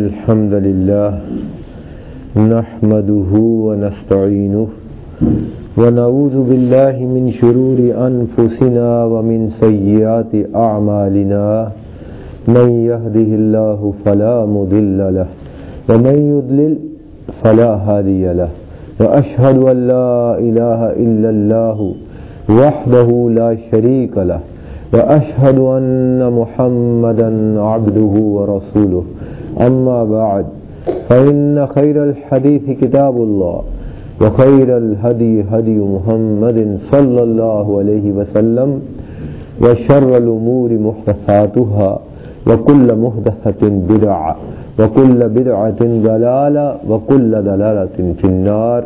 الحمد لله نحمده ونستعينه ونعوذ بالله من شرور أنفسنا ومن سيئات أعمالنا من يهده الله فلا مضل له ومن يضلل فلا هادي له وأشهد أن لا إله إلا الله وحده لا شريك له وأشهد أن محمدا عبده ورسوله أما بعد، فإن خير الحديث كتاب الله، وخير الهدي هدي محمد صلى الله عليه وسلم، وشر الأمور محدثاتها، وكل محدثة بدعة، وكل بدعة ضلالة، وكل ضلالة في النار.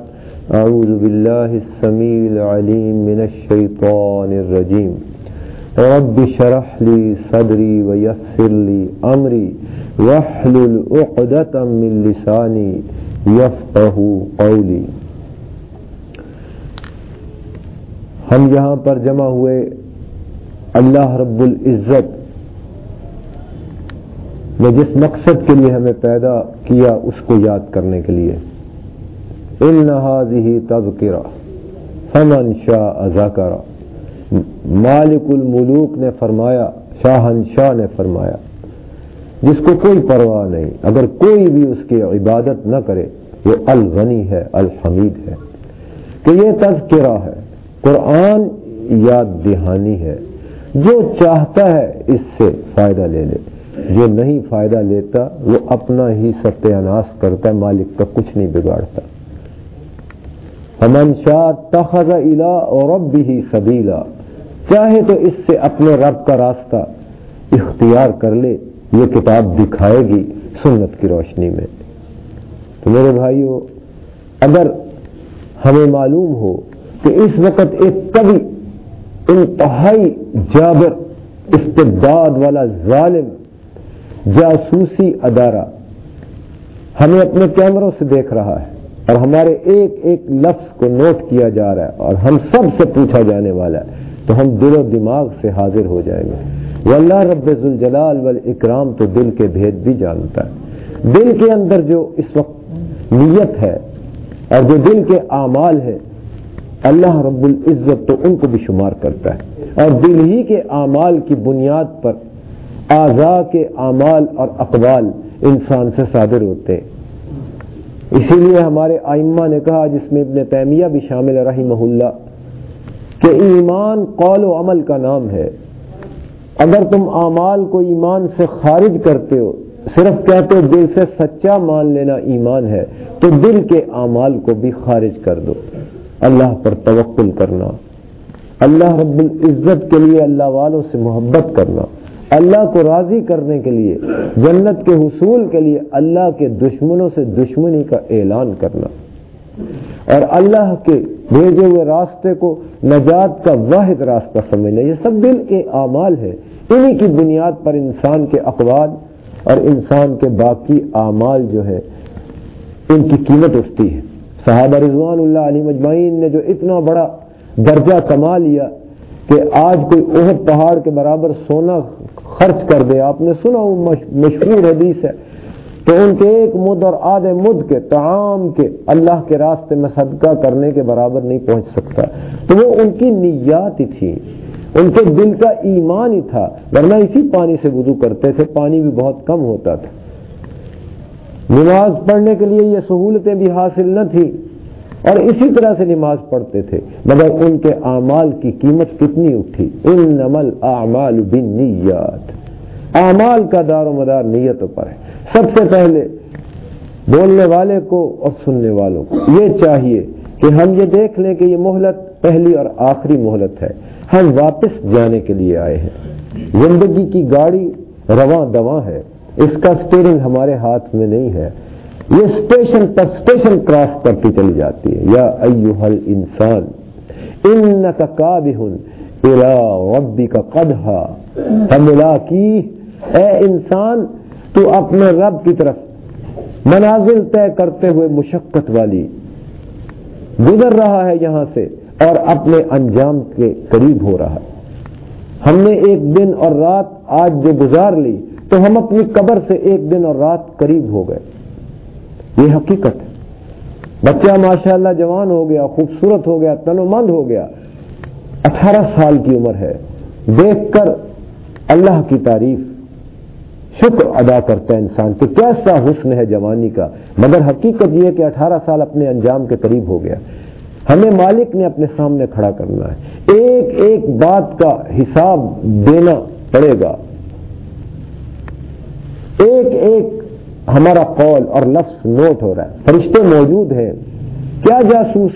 أعوذ بالله السميع العليم من الشيطان الرجيم. رب شرح لي صدري ويسر لي أمري. واحلل عقدة من لساني يفقه قولي۔ ہم یہاں پر جمع ہوئے اللہ رب العزت نے جس مقصد کے لیے ہمیں پیدا کیا اس کو یاد کرنے کے لیے۔ النہی تذکرہ فمن شاہ ازاکرہ مالک الملوک نے فرمایا، شاہنشاہ نے فرمایا۔ جس کو کوئی پرواہ نہیں، اگر کوئی بھی اس کی عبادت نہ کرے وہ الغنی ہے، الحمید ہے۔ کہ یہ تذکرہ ہے، قرآن یاد دہانی ہے۔ جو چاہتا ہے اس سے فائدہ لے لے۔ جو نہیں فائدہ لیتا، وہ اپنا ہی ستیہ ناس کرتا ہے، مالک کا کچھ نہیں بگاڑتا۔ امن شاہ تخذ الا اور رب بھی سبیلا، چاہے تو اس سے اپنے رب کا راستہ اختیار کر لے۔ یہ کتاب دکھائے گی سنت کی روشنی میں۔ تو میرے بھائیوں اگر ہمیں معلوم ہو کہ اس وقت ایک کبھی انتہائی جابر، استبداد والا ظالم، جاسوسی ادارہ ہمیں اپنے کیمروں سے دیکھ رہا ہے اور ہمارے ایک ایک لفظ کو نوٹ کیا جا رہا ہے اور ہم سب سے پوچھا جانے والا ہے، تو ہم دل و دماغ سے حاضر ہو جائیں گے۔ وہ اللہ رب الجلال والاکرام تو دل کے بھید بھی جانتا ہے۔ دل کے اندر جو اس وقت نیت ہے اور جو دل کے اعمال ہے، اللہ رب العزت تو ان کو بھی شمار کرتا ہے۔ اور دل ہی کے اعمال کی بنیاد پر اعضاء کے اعمال اور اقوال انسان سے صادر ہوتے ہیں۔ اسی لیے ہمارے آئمہ نے کہا، جس میں ابن تیمیہ بھی شامل رحمہ اللہ، کہ ایمان قول و عمل کا نام ہے۔ اگر تم اعمال کو ایمان سے خارج کرتے ہو، صرف کہتے ہو دل سے سچا مان لینا ایمان ہے، تو دل کے اعمال کو بھی خارج کر دو۔ اللہ پر توکل کرنا۔ اللہ رب العزت کے لیے اللہ والوں سے محبت کرنا۔ اللہ کو راضی کرنے کے لیے، جنت کے حصول کے لیے اللہ کے دشمنوں سے دشمنی کا اعلان کرنا۔ اور اللہ کے بھیجے ہوئے راستے کو نجات کا واحد راستہ سمجھنا، یہ سب دل کے اعمال ہے انہی کی بنیاد پر انسان کے اقوال اور انسان کے باقی اعمال جو ہے ان کی قیمت اٹھتی ہے۔ صحابہ رضوان اللہ علی مجمعین نے جو اتنا بڑا درجہ کما لیا کہ آج کوئی عہد پہاڑ کے برابر سونا خرچ کر دے، آپ نے سنا وہ مشہور حدیث ہے۔ تو ان کے ایک مد اور آدھے مد کے تعام کے اللہ کے راستے میں صدقہ کرنے کے برابر نہیں پہنچ سکتا۔ تو وہ ان کی نیات ہی تھی۔ ان کے دل کا ایمان ہی تھا۔ ورنہ اسی پانی سے وضو کرتے تھے، پانی بھی بہت کم ہوتا تھا۔ نماز پڑھنے کے لیے یہ سہولتیں بھی حاصل نہ تھی اور اسی طرح سے نماز پڑھتے تھے۔ مگر ان کے اعمال کی قیمت کتنی اٹھی؟ ان نمل اعمال بن نیت اعمال کا دار و مدار نیتوں پر ہے۔ سب سے پہلے بولنے والے کو اور سننے والوں کو۔ یہ چاہیے کہ ہم یہ دیکھ لیں کہ یہ مہلت پہلی اور آخری مہلت ہے۔ ہم واپس جانے کے لیے آئے ہیں۔ زندگی کی گاڑی رواں دواں ہے۔ اس کا اسٹیئرنگ ہمارے ہاتھ میں نہیں ہے۔ یہ اسٹیشن پر اسٹیشن کراس کرتی چلی جاتی ہے۔ یا ایوہل انسان ان کا ربی کا قدہ ملا کی اے انسان تو اپنے رب کی طرف منازل طے کرتے ہوئے مشقت والی گزر رہا ہے یہاں سے اور اپنے انجام کے قریب ہو رہا ہے۔ ہم نے ایک دن اور رات آج جو گزار لی، تو ہم اپنی قبر سے ایک دن اور رات قریب ہو گئے۔ یہ حقیقت ہے۔ بچہ ماشاء اللہ جوان ہو گیا، خوبصورت ہو گیا تن و مند ہو گیا۔ اٹھارہ سال کی عمر ہے۔ دیکھ کر اللہ کی تعریف۔ شکر ادا کرتا ہے انسان کہ کیسا حسن ہے جوانی کا مگر حقیقت یہ ہے کہ اٹھارہ سال اپنے انجام کے قریب ہو گیا ہمیں مالک نے اپنے سامنے کھڑا کرنا ہے ایک ایک بات کا حساب دینا پڑے گا ایک ایک ہمارا قول اور لفظ نوٹ ہو رہا ہے فرشتے موجود ہیں کیا جاسوس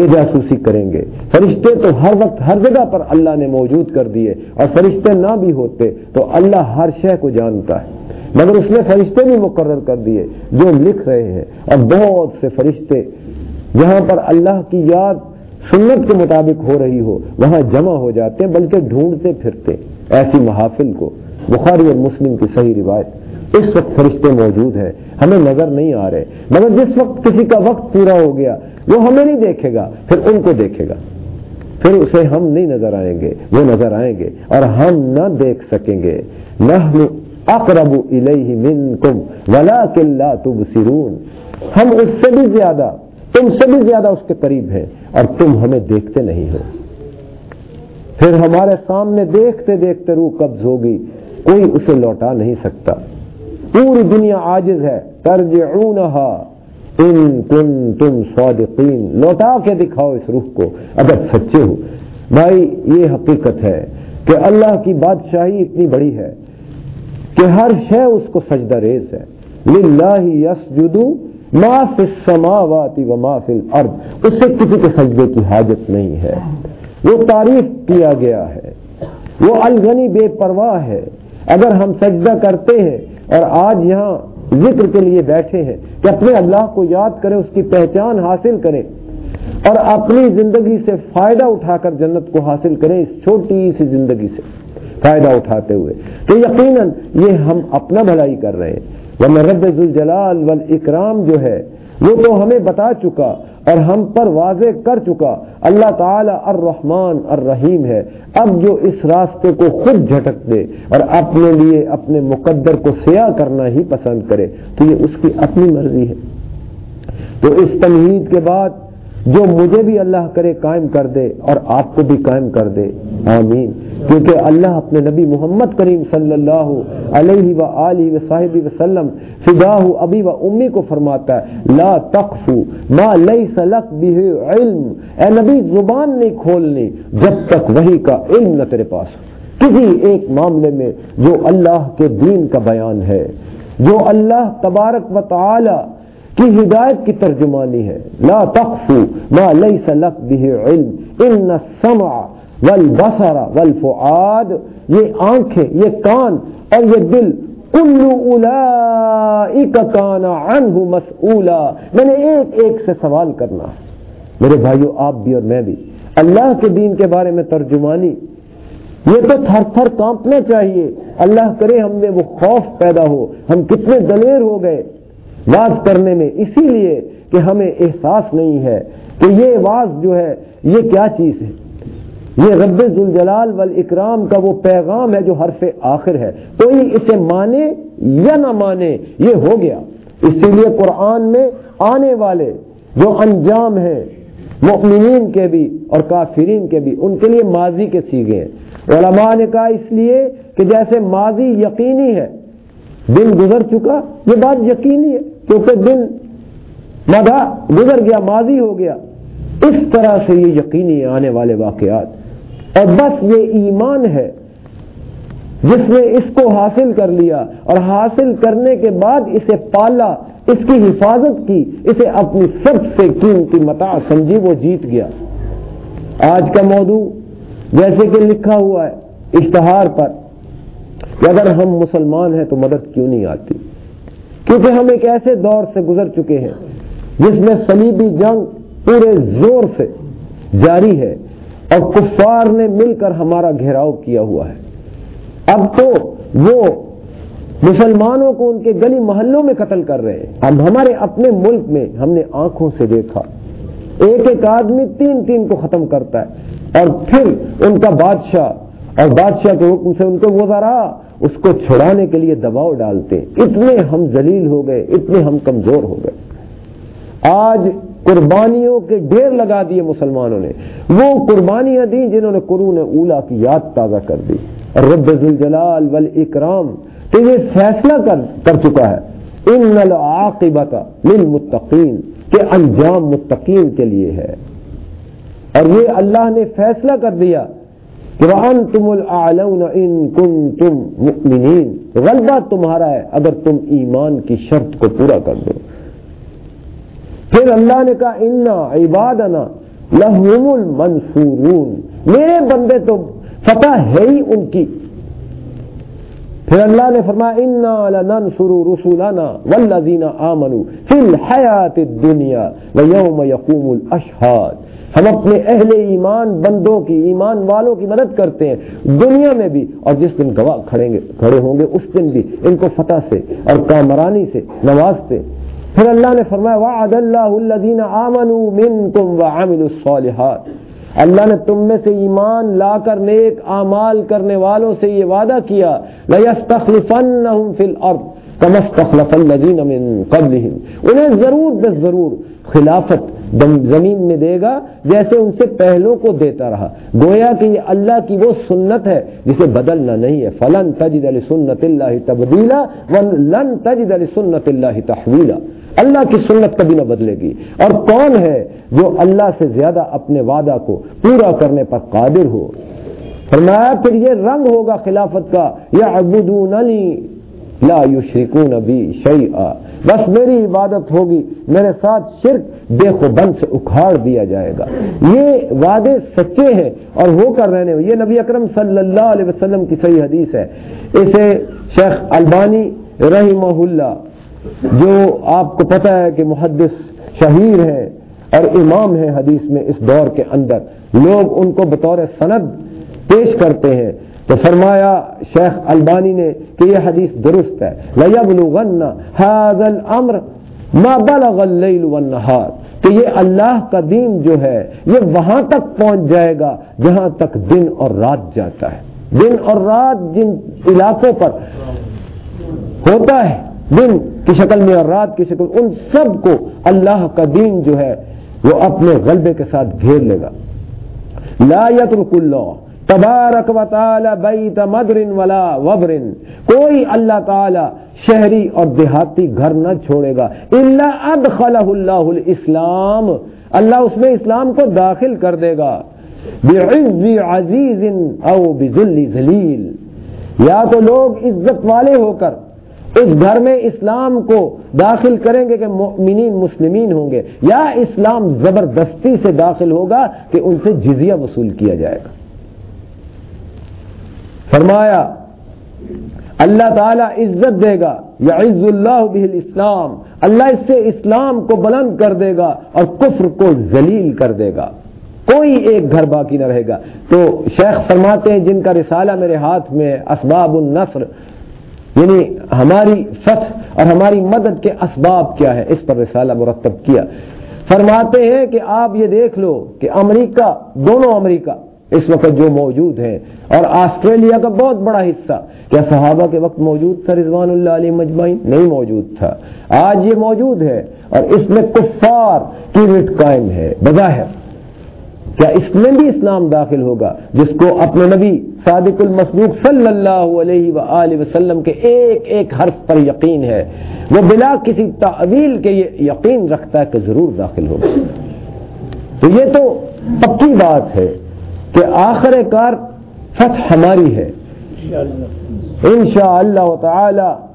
یہ جاسوسی کریں گے۔ فرشتے تو ہر وقت ہر جگہ پر اللہ نے موجود کر دیے اور فرشتے نہ بھی ہوتے تو اللہ ہر شے کو جانتا ہے۔ مگر اس نے فرشتے بھی مقرر کر دیے جو لکھ رہے ہیں۔ اور بہت سے فرشتے جہاں پر اللہ کی یاد سنت کے مطابق ہو رہی ہو، وہاں جمع ہو جاتے ہیں، بلکہ ڈھونڈتے پھرتے ایسی محافل کو بخاری اور مسلم کی صحیح روایت اس وقت فرشتے موجود ہیں، ہمیں نظر نہیں آ رہے۔ مگر جس وقت کسی کا وقت پورا ہو گیا، وہ ہمیں نہیں دیکھے گا، پھر ان کو دیکھے گا۔ پھر اسے ہم نہیں نظر آئیں گے، وہ نظر آئیں گے اور ہم نہ دیکھ سکیں گے۔ نہ اقرب الیہ منکم ولکن لا تبصرون۔ ہم اس سے بھی زیادہ، تم سے بھی زیادہ اس کے قریب ہیں اور تم ہمیں دیکھتے نہیں ہو۔ پھر ہمارے سامنے دیکھتے دیکھتے روح قبض ہوگی کوئی اسے لوٹا نہیں سکتا۔ پوری دنیا عاجز ہے، ترجعونہا ان کن تم صادقین۔ لوٹا کے دکھاؤ اس روح کو، اگر سچے ہو۔ بھائی، یہ حقیقت ہے کہ اللہ کی بادشاہی اتنی بڑی ہے کہ ہر شے اس کو سجدہ ریز ہے۔ للہ یسجدو ما فی السماوات و ما فی الارض۔ اس سے کسی کے سجدے کی حاجت نہیں ہے۔ وہ تعریف کیا گیا ہے۔ وہ الغنی بے پرواہ ہے۔ اگر ہم سجدہ کرتے ہیں اور آج یہاں ذکر کے لیے بیٹھے ہیں کہ اپنے اللہ کو یاد کریں، اس کی پہچان حاصل کریں اور اپنی زندگی سے فائدہ اٹھا کر جنت کو حاصل کریں اس چھوٹی سی زندگی سے فائدہ اٹھاتے ہوئے۔ تو یقیناً یہ ہم اپنا بھلائی کر رہے ہیں۔ ورنہ رب ذوالجلال والاکرام جو ہے وہ تو ہمیں بتا چکا اور ہم پر واضح کر چکا اللہ تعالی الرحمن الرحیم ہے، اب جو اس راستے کو خود جھٹک دے اور اپنے لیے اپنے مقدر کو سیاہ کرنا ہی پسند کرے، تو یہ اس کی اپنی مرضی ہے۔ تو اس تمہید کے بعد جو مجھے بھی اللہ کرے قائم کر دے اور آپ کو بھی قائم کر دے۔ آمین۔ کیونکہ اللہ اپنے نبی محمد کریم صلی اللہ علیہ و علیہ و صاحب وسلم فدا ابی و امی کو فرماتا ہے، لا تقفو ما لیس لک به علم۔ اے نبی، زبان نہیں کھولنی جب تک وہی کا علم نہ تیرے پاس کسی ایک معاملے میں جو اللہ کے دین کا بیان ہے، جو اللہ تبارک و تعالی کی ہدایت کی ترجمانی ہے۔ لا تقفو ما لیس لک به علم، ان السمع والبصر والفعاد یہ آنکھیں، یہ کان اور یہ دل کلو کان عنہ مسئولا۔ میں نے ایک ایک سے سوال کرنا ہے۔ میرے بھائیو، آپ بھی اور میں بھی۔ اللہ کے دین کے بارے میں ترجمانی یہ تو تھر تھر کانپنا چاہیے۔ اللہ کرے ہم میں وہ خوف پیدا ہو۔ ہم کتنے دلیر ہو گئے۔ واز کرنے میں اسی لیے کہ ہمیں احساس نہیں ہے کہ یہ واز جو ہے، یہ کیا چیز ہے؟ یہ رب ذوالجلال والاکرام کا وہ پیغام ہے جو حرف آخر ہے۔ کوئی اسے مانے یا نہ مانے، یہ ہو گیا۔ اسی لیے قرآن میں آنے والے جو انجام ہیں، مؤمنین کے بھی اور کافرین کے بھی، ان کے لیے ماضی کے سیگے ہیں۔ علماء نے کہا اس لیے کہ جیسے ماضی یقینی ہے دن گزر چکا، یہ بات یقینی ہے کیونکہ دن مدا گزر گیا، ماضی ہو گیا۔ اس طرح سے یہ یقینی آنے والے واقعات۔ اور بس یہ ایمان ہے، جس نے اس کو حاصل کر لیا اور حاصل کرنے کے بعد اسے پالا، اس کی حفاظت کی، اسے اپنی سب سے قیمتی متا سمجھی، وہ جیت گیا۔ آج کا موضوع جیسے کہ لکھا ہوا ہے، اشتہار پر۔ کہ اگر ہم مسلمان ہیں تو مدد کیوں نہیں آتی؟ کیونکہ ہم ایک ایسے دور سے گزر چکے ہیں جس میں صلیبی جنگ پورے زور سے جاری ہے اور کفار نے مل کر ہمارا گھیراؤ کیا ہوا ہے۔ اب تو وہ مسلمانوں کو ان کے گلی محلوں میں قتل کر رہے ہیں۔ اب ہمارے اپنے ملک میں ہم نے آنکھوں سے دیکھا۔ ایک ایک آدمی تین تین کو ختم کرتا ہے اور پھر ان کا بادشاہ اور بادشاہ کے حکم سے ان کو وزارا اس کو چھڑانے کے لیے دباؤ ڈالتے۔ اتنے ہم ذلیل ہو گئے، اتنے ہم کمزور ہو گئے۔ آج قربانیوں کے ڈھیر لگا دیے مسلمانوں نے۔ وہ قربانیاں دی جنہوں نے قرون اولا کی یاد تازہ کر دی۔ رب الجلال والاکرام، تو یہ فیصلہ کر چکا ہے۔ ان العاقبت للمتقین، کہ انجام متقین کے لیے ہے۔ اور یہ اللہ نے فیصلہ کر دیا کہ وَأَنْتُمُ الْأَعْلَوْنَ إِن كُنْتُمْ مُؤْمِنِينَ غلبہ تمہارا ہے اگر تم ایمان کی شرط کو پورا کر دو۔ پھر اللہ نے کہا، انا عبادنا لہم المنصورون۔ میرے بندے تو فتح ہے ہی ان کی۔ پھر اللہ نے فرمایا، انا لننصر رسولنا والذین آمنوا فی الحیات الدنیا ویوم یقوم الاشہاد ہم اپنے اہل ایمان بندوں کی، ایمان والوں کی مدد کرتے ہیں، دنیا میں بھی۔ اور جس دن گواہ کھڑیں گے، کھڑے ہوں گے، اس دن بھی۔ ان کو فتح سے اور کامرانی سے نوازتے پھر اللہ نے فرمایا، وعد اللہ الذین آمنوا منکم وعملوا الصالحات۔ اللہ نے تم میں سے ایمان لا کر، نیک اعمال کرنے والوں سے یہ وعدہ کیا، لَيَسْتَخْلِفَنَّهُمْ فِي الْأَرْضِ كَمَا اسْتَخْلَفَ الَّذِينَ مِن قَبْلِهِمْ۔ انہیں ضرور بس ضرور خلافت زمین میں دے گا، جیسے ان سے پہلوں کو دیتا رہا۔ گویا کہ یہ اللہ کی وہ سنت ہے جسے بدلنا نہیں ہے۔ فلن تجد سنت اللہ تبدیلا ون تجد سنت اللہ تحویلا اللہ کی سنت کبھی نہ بدلے گی۔ اور کون ہے جو اللہ سے زیادہ اپنے وعدہ کو پورا کرنے پر قادر ہو؟ فرمایا، پھر یہ رنگ ہوگا خلافت کا۔ یا ابودی لا یشرکون بی شیئا۔ بس میری عبادت ہوگی، میرے ساتھ شرک بے بند سے اکھاڑ دیا جائے گا۔ یہ وعدے سچے ہیں اور ہو کر رہنے یہ نبی اکرم صلی اللہ علیہ وسلم کی صحیح حدیث ہے۔ اسے شیخ البانی رحمہ اللہ، جو آپ کو پتا ہے کہ محدث شہیر ہے اور امام ہے حدیث میں اس دور کے اندر، لوگ ان کو بطور سند پیش کرتے ہیں۔ تو فرمایا، شیخ البانی نے کہ یہ حدیث درست ہے۔ کہ یہ اللہ کا دین جو ہے، یہ وہاں تک پہنچ جائے گا جہاں تک دن اور رات جاتا ہے۔ دن اور رات جن علاقوں پر ہوتا ہے، دن کی شکل میں اور رات کی شکل، ان سب کو اللہ کا دین جو ہے، وہ اپنے غلبے کے ساتھ گھیر لے گا۔ لا یترک اللہ تبارک و تعالی بیت مدر ولا وبر کوئی اللہ تعالی شہری اور دیہاتی گھر نہ چھوڑے گا۔ اللہ ادخلہ اللہ الاسلام۔ اللہ اس میں اسلام کو داخل کر دے گا۔ بعز عزیز او بذل ذلیل۔ یا تو لوگ عزت والے ہو کر اس گھر میں اسلام کو داخل کریں گے کہ مؤمنین مسلمین ہوں گے۔ یا اسلام زبردستی سے داخل ہوگا کہ ان سے جزیہ وصول کیا جائے گا۔ فرمایا، اللہ تعالیٰ عزت دے گا یا عز اللہ بل اسلام اللہ اس سے اسلام کو بلند کر دے گا اور کفر کو ذلیل کر دے گا۔ کوئی ایک گھر باقی نہ رہے گا۔ تو شیخ فرماتے ہیں، جن کا رسالہ میرے ہاتھ میں اسباب النصر یعنی ہماری فتح اور ہماری مدد کے اسباب کیا ہے، اس پر رسالہ مرتب کیا۔ فرماتے ہیں کہ آپ یہ دیکھ لو کہ امریکہ، دونوں امریکہ اس وقت جو موجود ہیں۔ اور آسٹریلیا کا بہت بڑا حصہ، کیا صحابہ کے وقت موجود تھا رضوان اللہ علیہ مجمعین؟ نہیں موجود تھا۔ آج یہ موجود ہے اور اس میں کفار کی رٹ قائم ہے۔ بظاہر، کیا اس میں بھی اسلام داخل ہوگا، جس کو اپنے نبی صادق المسلوق صلی اللہ علیہ وآلہ وسلم کے ایک ایک حرف پر یقین ہے؟ وہ بلا کسی تعویل کے یہ یقین رکھتا ہے کہ ضرور داخل ہوگا۔ تو یہ تو پکی بات ہے۔ کہ آخر کار فتح ہماری ہے۔ ان شاء اللہ تعالی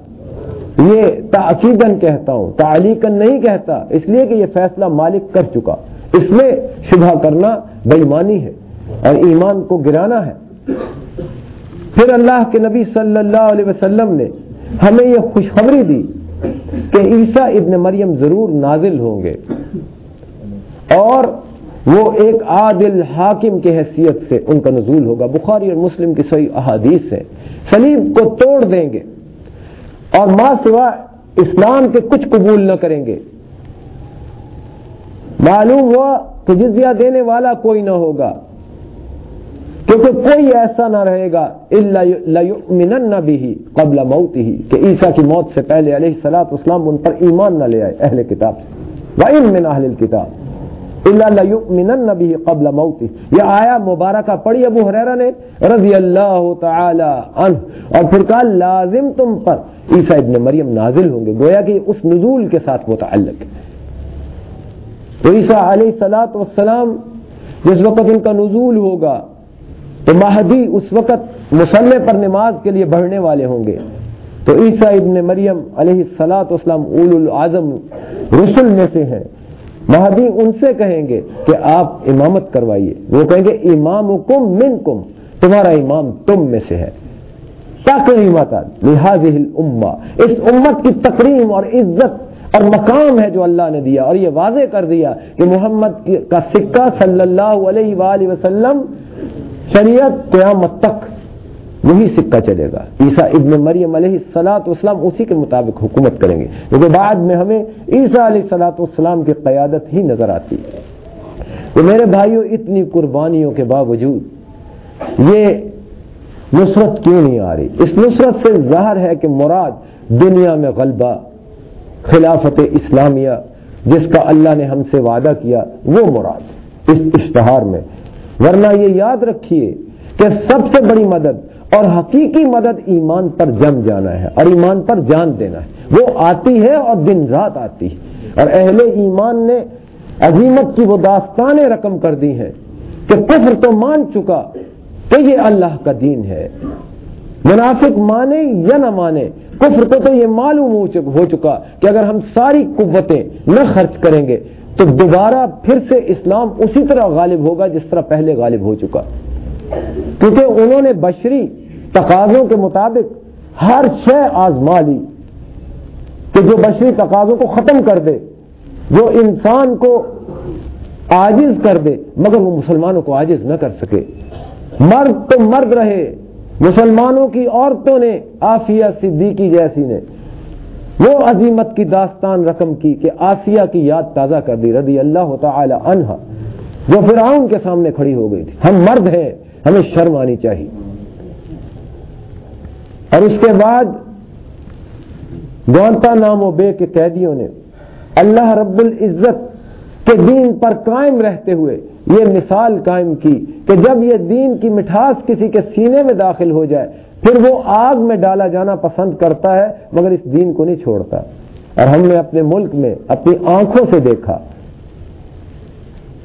یہ تاکیدن کہتا ہوں تعلیقن نہیں کہتا، اس لیے کہ یہ فیصلہ مالک کر چکا۔ اس میں شبہ کرنا بےمانی ہے اور ایمان کو گرانا ہے۔ پھر اللہ کے نبی صلی اللہ علیہ وسلم نے ہمیں یہ خوشخبری دی کہ عیسیٰ ابن مریم ضرور نازل ہوں گے۔ اور وہ ایک عادل حاکم کی حیثیت سے ان کا نزول ہوگا۔ بخاری اور مسلم کی صحیح احادیث ہے سلیب کو توڑ دیں گے اور ماں سوا اسلام کے کچھ قبول نہ کریں گے۔ معلوم ہوا کہ جزیہ دینے والا کوئی نہ ہوگا۔ کیونکہ کوئی ایسا نہ رہے گا۔ اللہ بھی قبل موت ہی کہ عیسیٰ کی موت سے پہلے علیہ سلاط اسلام ان پر ایمان نہ لے آئے اہل کتاب سے۔ وَإِن من اہل کتاب اللہ قبل موت یہ آیا مبارکہ پڑھی ابو حریرہ نے رضی اللہ تعالی عنہ. اور پھر کہا، لازم تم پر. عیسیٰ ابن مریم نازل ہوں گے، گویا کہ اس نزول کے ساتھ متعلق تو عیسیٰ علیہ سلاط والسلام جس وقت ان کا نزول ہوگا، تو مہدی اس وقت مسلح پر نماز کے لیے بڑھنے والے ہوں گے۔ تو عیسیٰ ابن مریم علیہ السلاط اسلام اول العظم رسول میں سے ہیں۔ مہدی ان سے کہیں گے کہ آپ امامت کروائیے۔ وہ کہیں گے امام کم من کم تمہارا امام تم میں سے ہے۔ تقریمت لہٰذ اما اس امت کی تقریم اور عزت اور مقام ہے جو اللہ نے دیا۔ اور یہ واضح کر دیا کہ محمد کا سکہ صلی اللہ علیہ وآلہ وسلم شریعت قیامت تک وہی سکہ چلے گا۔ عیسیٰ ابن مریم علیہ السلاط اسلام اسی کے مطابق حکومت کریں گے۔ کیونکہ بعد میں ہمیں عیسیٰ علیہ السلاط اسلام کی قیادت ہی نظر آتی۔ ہے تو میرے بھائیوں اتنی قربانیوں کے باوجود یہ نصرت کیوں نہیں آ رہی؟ اس نصرت سے ظاہر ہے کہ مراد دنیا میں غلبہ، خلافت اسلامیہ، جس کا اللہ نے ہم سے وعدہ کیا، وہ مراد۔ اس اشتہار میں۔ ورنہ یہ یاد رکھیے کہ سب سے بڑی مدد اور حقیقی مدد ایمان پر جم جانا ہے اور ایمان پر جان دینا ہے۔ وہ آتی ہے اور دن رات آتی ہے۔ اور اہل ایمان نے عظیمت کی وہ داستانیں رقم کر دی ہیں کہ کفر تو مان چکا کہ یہ اللہ کا دین ہے۔ منافق مانے یا نہ مانے، کفر کو تو یہ معلوم ہو چکا کہ اگر ہم ساری قوتیں نہ خرچ کریں گے تو دوبارہ پھر سے اسلام اسی طرح غالب ہوگا جس طرح پہلے غالب ہو چکا۔ کیونکہ انہوں نے بشری تقاضوں کے مطابق ہر شے آزما لی کہ جو بشری تقاضوں کو ختم کر دے، جو انسان کو آجز کر دے، مگر وہ مسلمانوں کو آجز نہ کر سکے۔ مرد تو مرد رہے، مسلمانوں کی عورتوں نے آفیہ صدیقی جیسی نے، وہ عظیمت کی داستان رقم کی کہ آسیہ کی یاد تازہ کر دی، رضی اللہ تعالی عنہ۔ جو فرعون کے سامنے کھڑی ہو گئی تھی۔ ہم مرد ہیں، ہمیں شرم آنی چاہیے۔ اور اس کے بعد گونتا نام و بے کے قیدیوں نے اللہ رب العزت کے دین پر قائم رہتے ہوئے یہ مثال قائم کی کہ جب یہ دین کی مٹھاس کسی کے سینے میں داخل ہو جائے، پھر وہ آگ میں ڈالا جانا پسند کرتا ہے، مگر اس دین کو نہیں چھوڑتا۔ اور ہم نے اپنے ملک میں اپنی آنکھوں سے دیکھا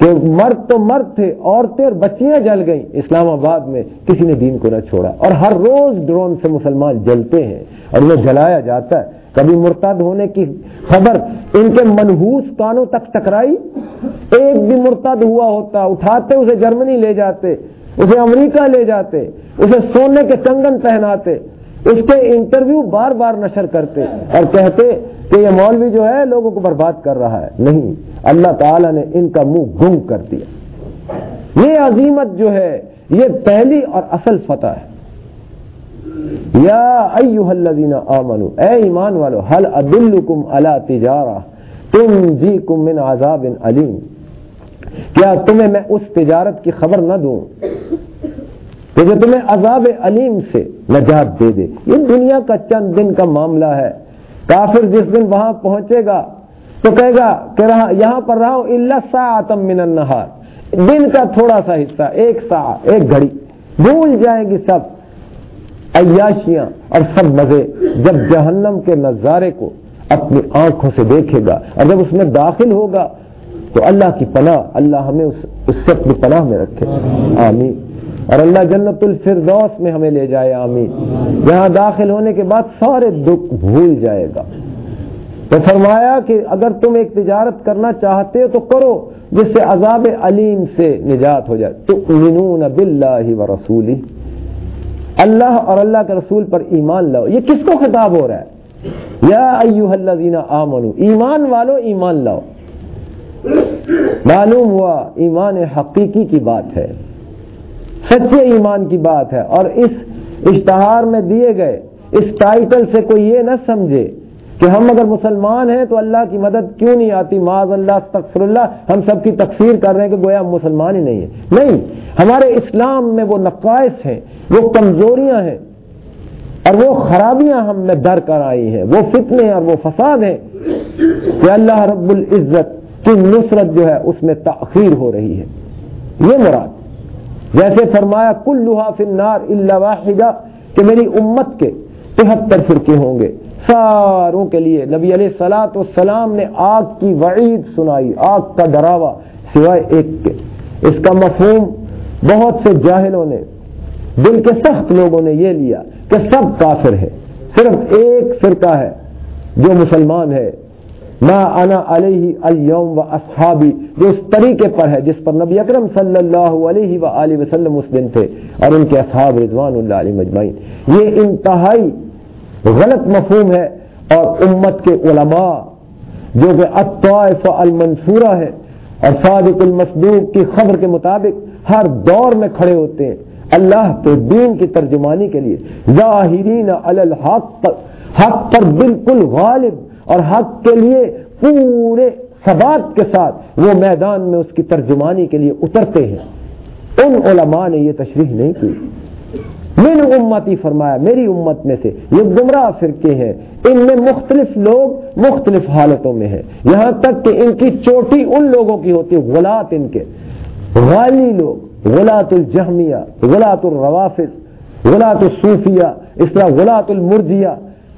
کہ مرد تو مرد تھے، عورتیں اور بچیاں جل گئیں۔ اسلام آباد میں کسی نے دین کو نہ چھوڑا۔ اور ہر روز ڈرون سے مسلمان جلتے ہیں اور وہ جلایا جاتا ہے۔ کبھی مرتد ہونے کی خبر ان کے منہوس کانوں تک ٹکرائی۔ ایک بھی مرتد ہوا ہوتا، اٹھاتے، اسے جرمنی لے جاتے، اسے امریکہ لے جاتے، اسے سونے کے کنگن پہناتے۔ اس کے انٹرویو بار بار نشر کرتے اور کہتے کہ یہ مولوی جو ہے لوگوں کو برباد کر رہا ہے۔ نہیں، اللہ تعالی نے ان کا منہ گم کر دیا۔ یہ عظیمت جو ہے، یہ پہلی اور اصل فتح ہے۔ یا ایوہ الذین آمنو، اے ایمان والو حل ادلکم علی تجارہ، تم جی من عذاب علیم۔ کیا تمہیں میں اس تجارت کی خبر نہ دوں؟ کہ جو تمہیں عذاب علیم سے نجات دے دے۔ یہ دنیا کا چند دن کا معاملہ ہے۔ کافر جس دن وہاں پہنچے گا تو کہے گا کہ رہا یہاں پر رہا اللہ سا آتم من النہار۔ دن کا تھوڑا سا حصہ، ایک سا ایک گھڑی۔ بھول جائیں گی سب۔ عیاشیاں اور سب مزے۔ جب جہنم کے نظارے کو اپنی آنکھوں سے دیکھے گا اور جب اس میں داخل ہوگا تو اللہ کی پناہ، اللہ ہمیں اس سے اپنی پناہ میں رکھے۔ آمین۔ اور اللہ جنت الفردوس میں ہمیں لے جائے، آمین۔ یہاں داخل ہونے کے بعد سارے دکھ بھول جائے گا۔ تو فرمایا کہ اگر تم ایک تجارت کرنا چاہتے ہو تو کرو، جس سے عذاب علیم سے نجات ہو جائے۔ تو باللہ و رسولی اللہ اور اللہ کے رسول پر ایمان لاؤ۔ یہ کس کو خطاب ہو رہا ہے؟ یا ایوہ الذین آمنو، ایمان والو ایمان لاؤ۔ معلوم ہوا، ایمان حقیقی کی بات ہے۔ سچے ایمان کی بات ہے اور اس اشتہار میں دیے گئے، اس ٹائٹل سے کوئی یہ نہ سمجھے کہ ہم اگر مسلمان ہیں تو اللہ کی مدد کیوں نہیں آتی؟ معاذ اللہ تقفر اللہ، ہم سب کی تکفیر کر رہے ہیں کہ گویا ہم مسلمان ہی نہیں ہیں۔ نہیں، ہمارے اسلام میں وہ نقائص ہیں، وہ کمزوریاں ہیں اور وہ خرابیاں ہم میں در کر آئی ہیں۔ وہ فتنے اور وہ فساد ہیں کہ اللہ رب العزت کی نصرت جو ہے اس میں تاخیر ہو رہی ہے۔ یہ مراد۔ جیسے فرمایا کل فنار اللہ واحدہ، کہ میری امت کے تہتر فرقے ہوں گے۔ ساروں کے لیے نبی علیہ سلاۃ والسلام نے آگ کی وعید سنائی، آگ کا ڈراوا سوائے ایک کے۔ اس کا مفہوم بہت سے جاہلوں نے، دل کے سخت لوگوں نے یہ لیا کہ سب کافر ہے صرف ایک فرقہ ہے جو مسلمان ہے۔ ما انا علیہ اليوم و اصحابی، جو اس طریقے پر ہے، جس پر نبی اکرم صلی اللہ علیہ و وسلم اس دن تھے، اور ان کے اصحاب رضوان اللہ علیہ مجمعین۔ یہ انتہائی غلط مفہوم ہے، اور امت کے علماء، جو کہ الطائف المنصورہ ہے، اور صادق المصدوق کی خبر کے مطابق ہر دور میں کھڑے ہوتے ہیں۔ اللہ کے دین کی ترجمانی کے لیے۔ ظاہرین الحق، حق پر بالکل غالب۔ اور حق کے لیے پورے ثبات کے ساتھ وہ میدان میں اس کی ترجمانی کے لیے اترتے ہیں۔ ان علماء نے یہ تشریح نہیں کی۔ من امتی فرمایا، میری امت میں سے یہ گمراہ فرقے ہیں۔ ان میں مختلف لوگ مختلف حالتوں میں ہیں۔ یہاں تک کہ ان کی چوٹی ان لوگوں کی ہوتی غلات ان کے۔ غالی لوگ، غلات الجہمیہ، غلات الروافظ، غلات الصوفیہ، اس طرح غلات المرجیہ۔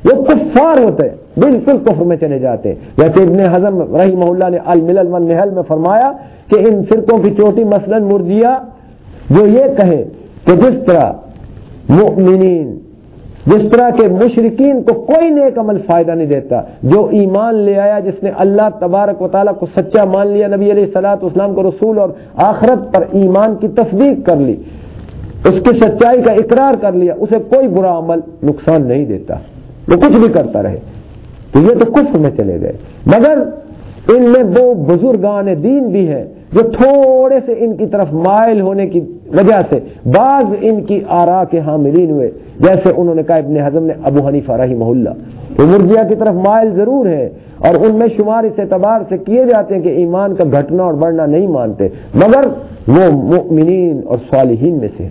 وہ کفار ہوتے ہیں، بالکل کفر میں چلے جاتے جیسے ابن حضم رحمہ اللہ نے الملل من نحل میں فرمایا کہ ان فرقوں کی چوٹی مثلا مرجیہ جو یہ کہے کہ جس طرح مؤمنین، جس طرح کے مشرقین کو کوئی نیک عمل فائدہ نہیں دیتا، جو ایمان لے آیا، جس نے اللہ تبارک و تعالیٰ کو سچا مان لیا، نبی علیہ سلاۃ اسلام کو رسول اور آخرت پر ایمان کی تصدیق کر لی، اس کی سچائی کا اقرار کر لیا، اسے کوئی برا عمل نقصان نہیں دیتا۔ وہ کچھ بھی کرتا رہے تو یہ تو کفر میں چلے گئے۔ مگر ان میں وہ بزرگان دین بھی ہیں جو تھوڑے سے ان کی طرف مائل ہونے کی وجہ سے بعض ان کی آرا کے حاملین ہوئے۔ جیسے انہوں نے کہا ابن حضم نے ابو حنیفہ رحی محلہ وہ مرجیا کی طرف مائل ضرور ہے اور ان میں شمار اس اعتبار سے کیے جاتے ہیں کہ ایمان کا گھٹنا اور بڑھنا نہیں مانتے۔ مگر وہ مؤمنین اور صالحین میں سے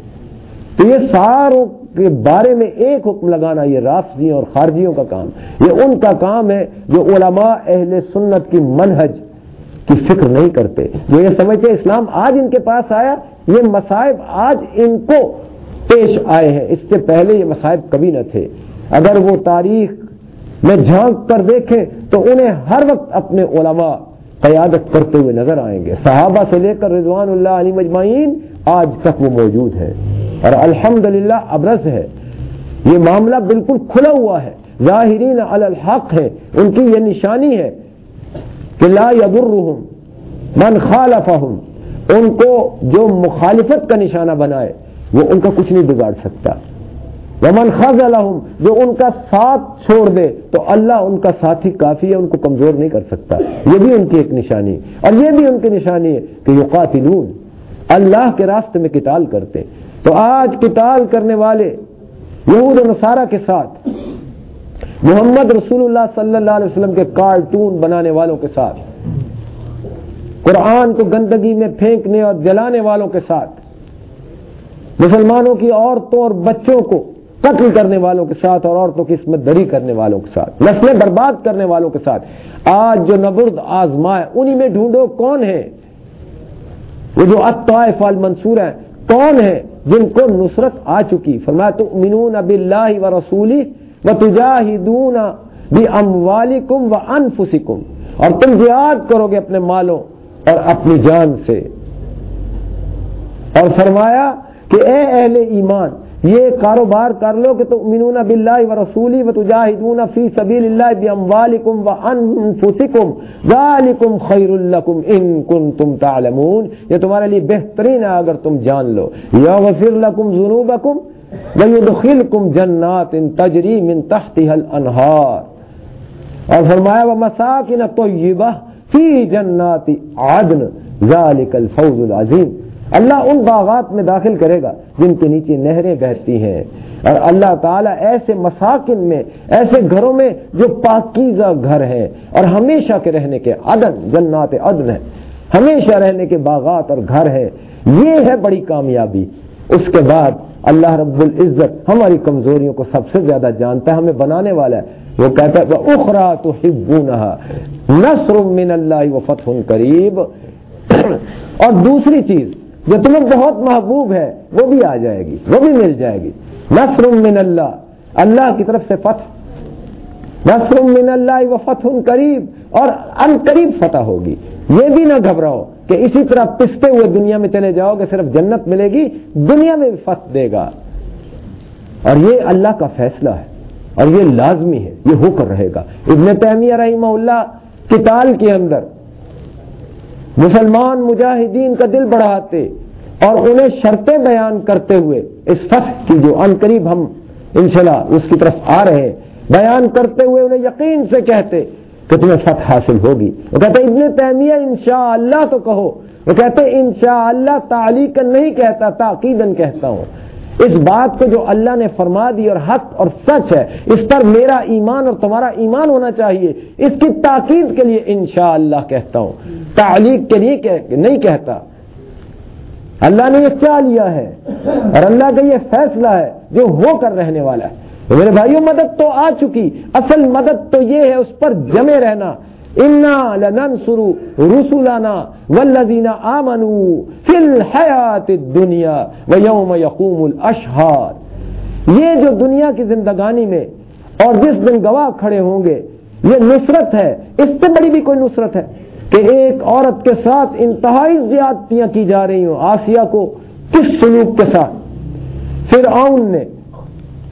تو یہ ساروں کے بارے میں ایک حکم لگانا یہ رافضیوں اور خارجیوں کا کام یہ ان کا کام ہے جو علماء اہل سنت کی منہج کی فکر نہیں کرتے۔ جو یہ سمجھتے اسلام آج ان کے پاس آیا، یہ مسائب آج ان کو پیش آئے ہیں۔ اس سے پہلے یہ مسائب کبھی نہ تھے۔ اگر وہ تاریخ میں جھانک کر دیکھیں تو انہیں ہر وقت اپنے علماء قیادت کرتے ہوئے نظر آئیں گے۔ صحابہ سے لے کر رضوان اللہ علی مجمعین آج تک وہ موجود ہے۔ اور الحمد للہ ابرز ہے۔ یہ معاملہ بالکل کھلا ہوا ہے۔ ظاہرین الحق ہے۔ ان کی یہ نشانی ہے کہ لا یدرہم من خالفہم۔ ان کو جو مخالفت کا نشانہ بنائے، وہ ان کا کچھ نہیں بگاڑ سکتا۔ ومن خزلہم جو ان کا ساتھ چھوڑ دے، تو اللہ ان کا ساتھ ہی کافی ہے، ان کو کمزور نہیں کر سکتا۔ یہ بھی ان کی ایک نشانی۔ اور یہ بھی ان کی نشانی ہے کہ یقاتلون۔ اللہ کے راستے میں قتال کرتے۔ تو آج قتال کرنے والے یہود و نصارہ کے ساتھ، محمد رسول اللہ صلی اللہ علیہ وسلم کے کارٹون بنانے والوں کے ساتھ، قرآن کو گندگی میں پھینکنے اور جلانے والوں کے ساتھ، مسلمانوں کی عورتوں اور بچوں کو قتل کرنے والوں کے ساتھ اور عورتوں کی اسمت دری کرنے والوں کے ساتھ، نسلیں برباد کرنے والوں کے ساتھ۔ آج جو نبرد آزمائے، انہی میں ڈھونڈو کون ہے؟ وہ جو اطائف المنصور ہیں۔ کون ہیں جن کو نصرت آ چکی؟ فرمایا تو منون اب و رسولی و تجاہدون بھی اموالکم و انفسکم اور تم زیاد کرو گے اپنے مالوں اور اپنی جان سے۔ اور فرمایا کہ اے اہل ایمان یہ کاروبار کر لو کہ تؤمنون باللہ و رسولی و تجاہدون فی سبیل اللہ باموالکم و انفسکم ذالکم خیر لکم ان کنتم تعلمون یہ تمہارے لیے بہترین ہے اگر تم جان لو یغفر لکم ذنوبکم ویدخلکم جنات تجری من تحتها الانہار اور فرمایا و مساکن طیبہ فی جنات عدن ذالک الفوز العظیم اللہ ان باغات میں داخل کرے گا جن کے نیچے نہریں بہتی ہیں۔ اور اللہ تعالیٰ ایسے مساکن میں، ایسے گھروں میں جو پاکیزہ گھر ہے اور ہمیشہ کے رہنے کے عدن جنات عدن ہے ہمیشہ رہنے کے باغات اور گھر ہے یہ ہے بڑی کامیابی۔ اس کے بعد اللہ رب العزت ہماری کمزوریوں کو سب سے زیادہ جانتا ہے، ہمیں بنانے والا ہے۔ وہ کہتا ہے اخرا تو نصر من اللہ و فتح قریب اور دوسری چیز جو تمہیں بہت محبوب ہے، وہ بھی آ جائے گی، وہ بھی مل جائے گی۔ نصر من اللہ اللہ کی طرف سے فتح۔ نصر من اللہ و فتح قریب، اور ان قریب فتح ہوگی۔ یہ بھی نہ گھبراؤ کہ اسی طرح پستے ہوئے دنیا میں چلے جاؤ کہ صرف جنت ملے گی، دنیا میں بھی فتح دے گا۔ اور یہ اللہ کا فیصلہ ہے، اور یہ لازمی ہے، یہ ہو کر رہے گا۔ ابن تیمیہ رحمہ اللہ کتال کے اندر مسلمان مجاہدین کا دل بڑھاتے اور انہیں شرطیں بیان کرتے ہوئے اس فتح کی جو ان قریب ہم انشاءاللہ اس کی طرف آ رہے ہیں، بیان کرتے ہوئے انہیں یقین سے کہتے کہ تمہیں فتح حاصل ہوگی۔ وہ کہتے ابن تیمیہ، انشاءاللہ تو کہو۔ وہ کہتے انشاءاللہ تعلیق نہیں کہتا تاقیدن کہتا ہوں۔ اس بات کو جو اللہ نے فرما دی اور حق اور سچ ہے، اس پر میرا ایمان اور تمہارا ایمان ہونا چاہیے۔ اس کی تاکید کے لیے انشاءاللہ کہتا ہوں۔ تعلیق کے لیے نہیں کہتا۔ اللہ نے یہ چاہ لیا ہے؟ اور اللہ کا یہ فیصلہ ہے جو ہو کر رہنے والا ہے۔ میرے بھائیوں مدد تو آ چکی۔ اصل مدد تو یہ ہے، اس پر جمے رہنا۔ انا لننصر رسولنا والذین آمنوا فی الحیات الدنیا ویوم یقوم الاشہاد یہ جو دنیا کی زندگانی میں اور جس دن گواہ کھڑے ہوں گے، یہ نصرت ہے۔ اس سے بڑی بھی کوئی نصرت ہے کہ ایک عورت کے ساتھ انتہائی زیادتیاں کی جا رہی ہوں آسیہ کو کس سلوک کے ساتھ؟ پھر آؤن نے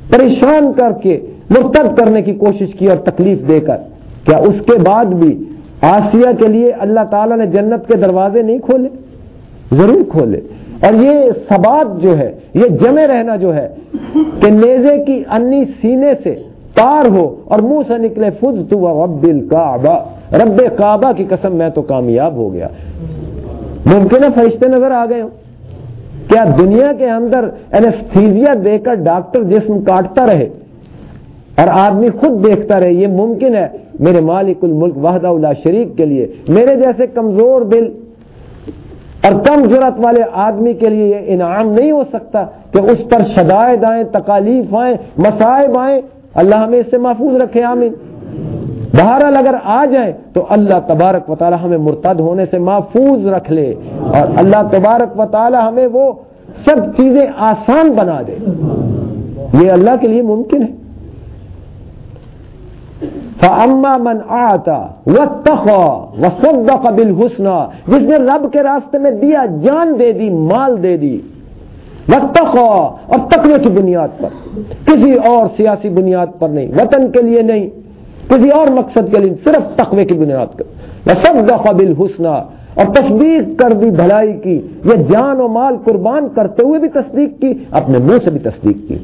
پریشان کر کے مرتب کرنے کی کوشش کی اور تکلیف دے کر۔ کیا اس کے بعد بھی آسیہ کے لیے اللہ تعالیٰ نے جنت کے دروازے نہیں کھولے؟ ضرور کھولے۔ اور یہ سبات جو ہے، یہ جمے رہنا جو ہے، کہ نیزے کی انی سینے سے پار ہو اور منہ سے نکلے فض تو رب الکعبہ۔ رب کعبہ کی قسم میں تو کامیاب ہو گیا۔ ممکن ہے فرشتے نظر آ گئے ہوں۔ کیا دنیا کے اندر اینستھیزیا دے کر ڈاکٹر جسم کاٹتا رہے اور آدمی خود دیکھتا رہے، یہ ممکن ہے میرے مالک الملک وحدہ اللہ شریک کے لیے، میرے جیسے کمزور دل اور کم ضرورت والے آدمی کے لیے یہ انعام نہیں ہو سکتا کہ اس پر شدائد آئیں، تکالیف آئیں مسائب آئیں۔ اللہ ہمیں اس سے محفوظ رکھے، آمین۔ بہرحال اگر آ جائیں تو اللہ تبارک و تعالی ہمیں مرتد ہونے سے محفوظ رکھ لے اور اللہ تبارک و تعالی ہمیں وہ سب چیزیں آسان بنا دے۔ یہ اللہ کے لیے ممکن ہے۔ فَأَمَّا مَنْ آتا وَاتَّخَى وَصَدَّقَ بِالْحُسْنَى، جس نے رب کے راستے میں دیا، جان دے دی، مال دے دی وَاتَّخَى اور تقوی کی بنیاد پر۔ کسی اور سیاسی بنیاد پر نہیں، وطن کے لیے نہیں، کسی اور مقصد کے لیے صرف تقوی کی بنیاد پر۔ وَصَدَّقَ بِالْحُسْنَى، اور تصدیق کر دی بھلائی کی، یہ جان و مال قربان کرتے ہوئے بھی تصدیق کی، اپنے منہ سے بھی تصدیق کی۔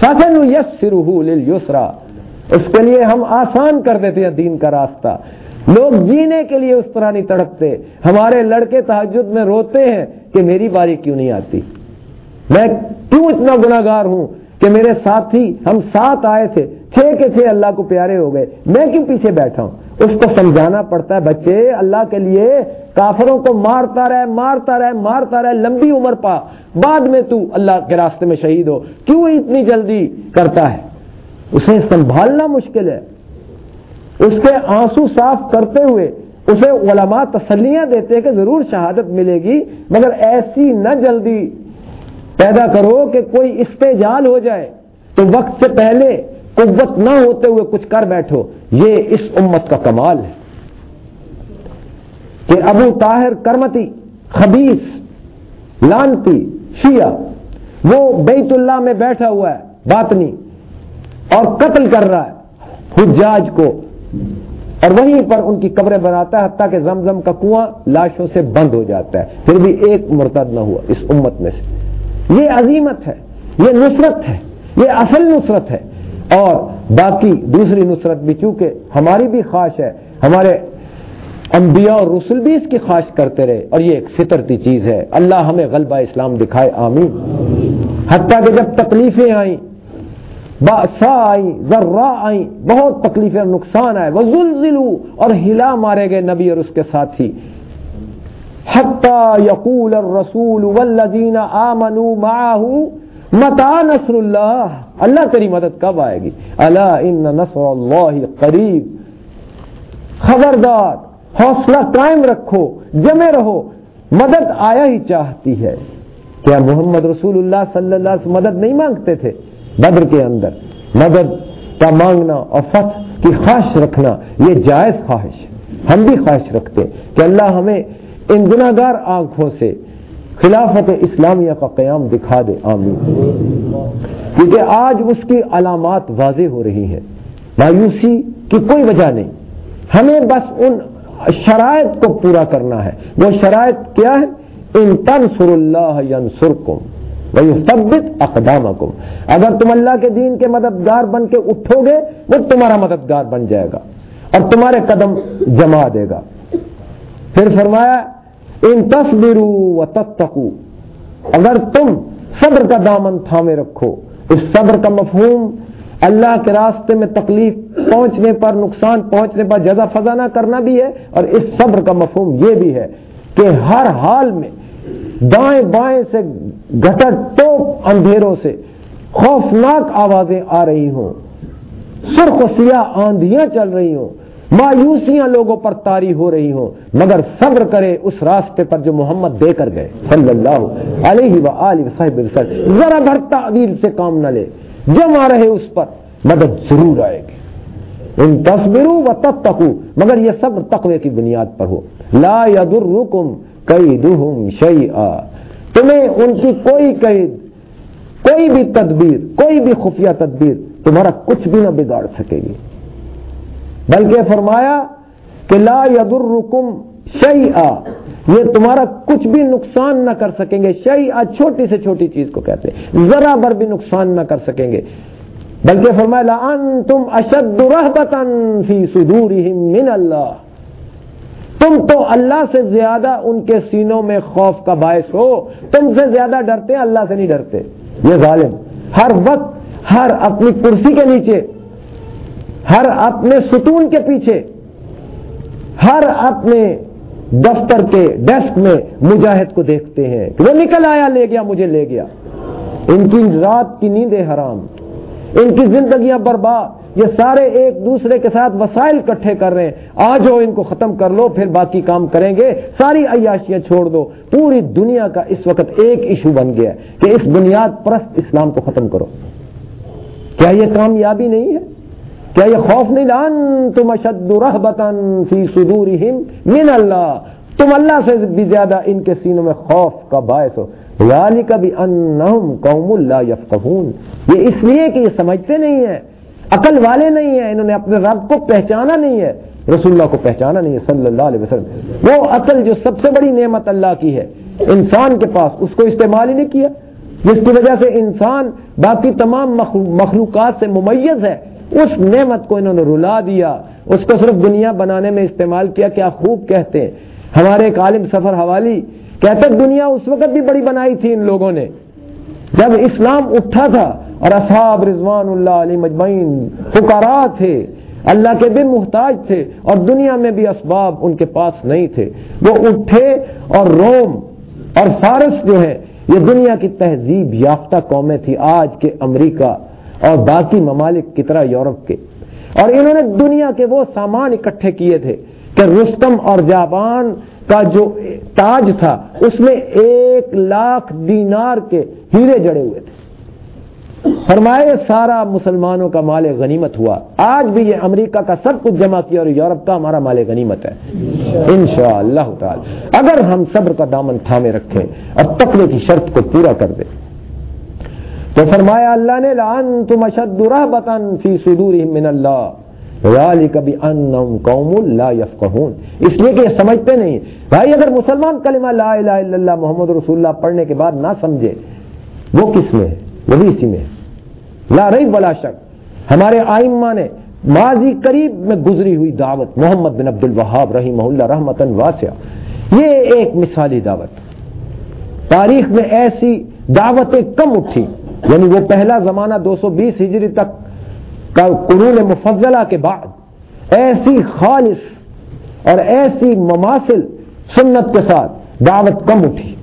فَسَنُيَسِّرُهُ لِلْيُسْرَى اس کے لیے ہم آسان کر دیتے ہیں دین کا راستہ۔ لوگ جینے کے لیے اس طرح نہیں تڑپتے۔ ہمارے لڑکے تحجد میں روتے ہیں کہ میری باری کیوں نہیں آتی؟ میں کیوں اتنا گناگار ہوں کہ میرے ساتھی ہم ساتھ آئے تھے؟ چھ کے چھ اللہ کو پیارے ہو گئے۔ میں کیوں پیچھے بیٹھا ہوں؟ اس کو سمجھانا پڑتا ہے بچے، اللہ کے لیے کافروں کو مارتا رہے مارتا رہے مارتا رہے، لمبی عمر پا۔ بعد میں تو اللہ کے راستے میں شہید ہو۔ کیوں اتنی جلدی کرتا ہے؟ اسے سنبھالنا مشکل ہے۔ اس کے آنسو صاف کرتے ہوئے اسے علماء تسلیاں دیتے کہ ضرور شہادت ملے گی، مگر ایسی نہ جلدی پیدا کرو کہ کوئی استجال ہو جائے۔ تو وقت سے پہلے قوت نہ ہوتے ہوئے کچھ کر بیٹھو۔ یہ اس امت کا کمال ہے۔ کہ ابو طاہر کرمتی خبیص لانتی، شیعہ، وہ بیت اللہ میں بیٹھا ہوا ہے، باطنی۔ اور قتل کر رہا ہے حجاج کو۔ اور وہیں پر ان کی قبریں بناتا ہے حتیٰ کہ زمزم کا کنواں لاشوں سے بند ہو جاتا ہے۔ پھر بھی ایک مرتد نہ ہوا اس امت میں سے۔ یہ عظیمت ہے، یہ نصرت ہے، یہ اصل نصرت ہے۔ اور باقی دوسری نصرت بھی چونکہ ہماری بھی خواہش ہے، ہمارے انبیاء اور رسول بھی اس کی خواہش کرتے رہے۔ اور یہ ایک فطرتی چیز ہے۔ اللہ ہمیں غلبہ اسلام دکھائے، آمین۔ حتیٰ کہ جب تکلیفیں آئیں باسا آئی ذرا آئی بہت تکلیفیں، نقصان آئے۔ وہ زلزلو اور ہلا مارے گئے نبی اور اس کے ساتھی۔ یقول الرسول والذین آمنوا معه متا نصر اللہ اللہ تیری مدد کب آئے گی؟ اللہ ان نصر اللہ قریب خبردار، حوصلہ قائم رکھو، جمے رہو۔ مدد آیا ہی چاہتی ہے۔ کیا محمد رسول اللہ صلی اللہ علیہ وسلم مدد نہیں مانگتے تھے؟ بدر کے اندر۔ مدد کا مانگنا اور فتح کی خواہش رکھنا یہ جائز خواہش ہم بھی خواہش رکھتے کہ اللہ ہمیں ان گناگار آنکھوں سے خلافت اسلامیہ کا قیام دکھا دے۔ آمین۔ کیونکہ آج اس کی علامات واضح ہو رہی ہیں۔ مایوسی کی کوئی وجہ نہیں۔ ہمیں بس ان شرائط کو پورا کرنا ہے۔ وہ شرائط کیا ہے ان تنصر اللہ ینصرکم۔ ویثبت اقدامکم اگر تم اللہ کے دین کے مددگار بن کے اٹھو گے، وہ تمہارا مددگار بن جائے گا اور تمہارے قدم جما دے گا۔ پھر فرمایا، ان تصبروا و اگر تم صبر کا دامن تھامے رکھو، اس صبر کا مفہوم اللہ کے راستے میں تکلیف پہنچنے پر، نقصان پہنچنے پر جزا فضا نہ کرنا بھی ہے، اور اس صبر کا مفہوم یہ بھی ہے کہ ہر حال میں دائیں بائیں سے گٹر ٹوپ اندھیروں سے خوفناک آوازیں آ رہی ہوں۔ سرخ و سیاہ آندیاں چل رہی ہوں۔ مایوسیاں لوگوں پر تاری ہو رہی ہوں۔ مگر صبر کرے اس راستے پر جو محمد دے کر گئے۔ صلی اللہ علیہ و ذرا بھر تعویل سے کام نہ لے۔ جمع رہے اس پر۔ مدد ضرور آئے گی۔ ان تصبروں و تب مگر یہ صبر تقوی کی بنیاد پر ہو۔ لا یدرکم کئی دہم شعی تمہیں ان کی کوئی قید، کوئی بھی تدبیر، کوئی بھی خفیہ تدبیر تمہارا کچھ بھی نہ بگاڑ سکے گی۔ بلکہ فرمایا کہ لا یدر رکم شعی یہ تمہارا کچھ بھی نقصان نہ کر سکیں گے۔ شعی چھوٹی سے چھوٹی چیز کو کہتے ہیں ذرا بر بھی نقصان نہ کر سکیں گے۔ بلکہ فرمایا، لا تم اشد فی صدورہم من اللہ۔ تم تو اللہ سے زیادہ ان کے سینوں میں خوف کا باعث ہو، تم سے زیادہ ڈرتے ہیں اللہ سے نہیں ڈرتے۔ یہ ظالم۔ ہر وقت ہر اپنی کرسی کے نیچے، ہر اپنے ستون کے پیچھے، ہر اپنے دفتر کے ڈیسک میں مجاہد کو دیکھتے ہیں کہ وہ نکل آیا، لے گیا، مجھے لے گیا۔ ان کی رات کی نیندیں حرام۔ ان کی زندگیاں برباد، یہ سارے ایک دوسرے کے ساتھ وسائل کٹھے کر رہے ہیں۔ آج ہو ان کو ختم کر لو، پھر باقی کام کریں گے۔ ساری عیاشیاں چھوڑ دو۔ پوری دنیا کا اس وقت ایک ایشو بن گیا کہ اس بنیاد پرست اسلام کو ختم کرو۔ کیا یہ کامیابی نہیں ہے؟ کیا یہ خوف نہیں؟ لان تم اشد فی صدورہم من اللہ۔ تم اللہ سے بھی زیادہ ان کے سینوں میں خوف کا باعث ہو۔ کا بھی انہم قوم اللہ یفتہون یہ اس لیے کہ یہ سمجھتے نہیں ہیں، عقل والے نہیں ہیں، انہوں نے اپنے رب کو پہچانا نہیں ہے۔ رسول اللہ کو پہچانا نہیں ہے، صلی اللہ علیہ وسلم۔ وہ عقل جو سب سے بڑی نعمت اللہ کی ہے، انسان کے پاس اس کو استعمال ہی نہیں کیا۔ جس کی وجہ سے انسان باقی تمام مخلوقات سے ممیز ہے۔ اس نعمت کو انہوں نے رلا دیا۔ اس کو صرف دنیا بنانے میں استعمال کیا کیا خوب کہتے ہیں۔ ہمارے ایک عالم سفر حوالی کہتے دنیا اس وقت بھی بڑی بنائی تھی ان لوگوں نے۔ جب اسلام اٹھا تھا اور اصحاب رضوان اللہ علی مجمعین فکارا تھے، اللہ کے بھی محتاج تھے اور دنیا میں بھی اسباب ان کے پاس نہیں تھے۔ وہ اٹھے اور روم اور فارس جو ہے یہ دنیا کی تہذیب یافتہ قومیں تھی آج کے امریکہ اور باقی ممالک کی طرح یورپ کے۔ اور انہوں نے دنیا کے وہ سامان اکٹھے کیے تھے کہ رستم اور جاپان کا جو تاج تھا، اس میں ایک لاکھ دینار کے ہیرے جڑے ہوئے تھے۔ فرمائے، سارا مسلمانوں کا مال غنیمت ہوا۔ آج بھی یہ امریکہ کا سب کچھ جمع کیا اور یورپ کا ہمارا مال غنیمت ہے۔ انشاء اللہ تعالی۔ اگر ہم صبر کا دامن تھامے رکھیں، اور تقوی کی شرط کو پورا کر دیں۔ تو فرمایا، اللہ نے لان تم اشد فی صدورہم من اللہ ذالک بانہم قوم لا یفقہون۔ اس لیے کہ یہ سمجھتے نہیں۔ بھائی اگر مسلمان کلمہ لا الہ الا اللہ محمد رسول اللہ پڑھنے کے بعد نہ سمجھے، وہ کس میں ہے؟ وہ بھی اسی میں ہے۔ لا ریب ولا شک۔ ہمارے آئمہ نے ماضی قریب میں گزری ہوئی دعوت، محمد بن عبد الوہاب رحمہ اللہ رحمتن واسعہ۔ یہ ایک مثالی دعوت۔ تاریخ میں ایسی دعوتیں کم اٹھی یعنی وہ پہلا زمانہ دو سو بیس ہجری تک قرون مفضلہ کے بعد ایسی خالص اور ایسی مماثل سنت کے ساتھ دعوت کم اٹھی۔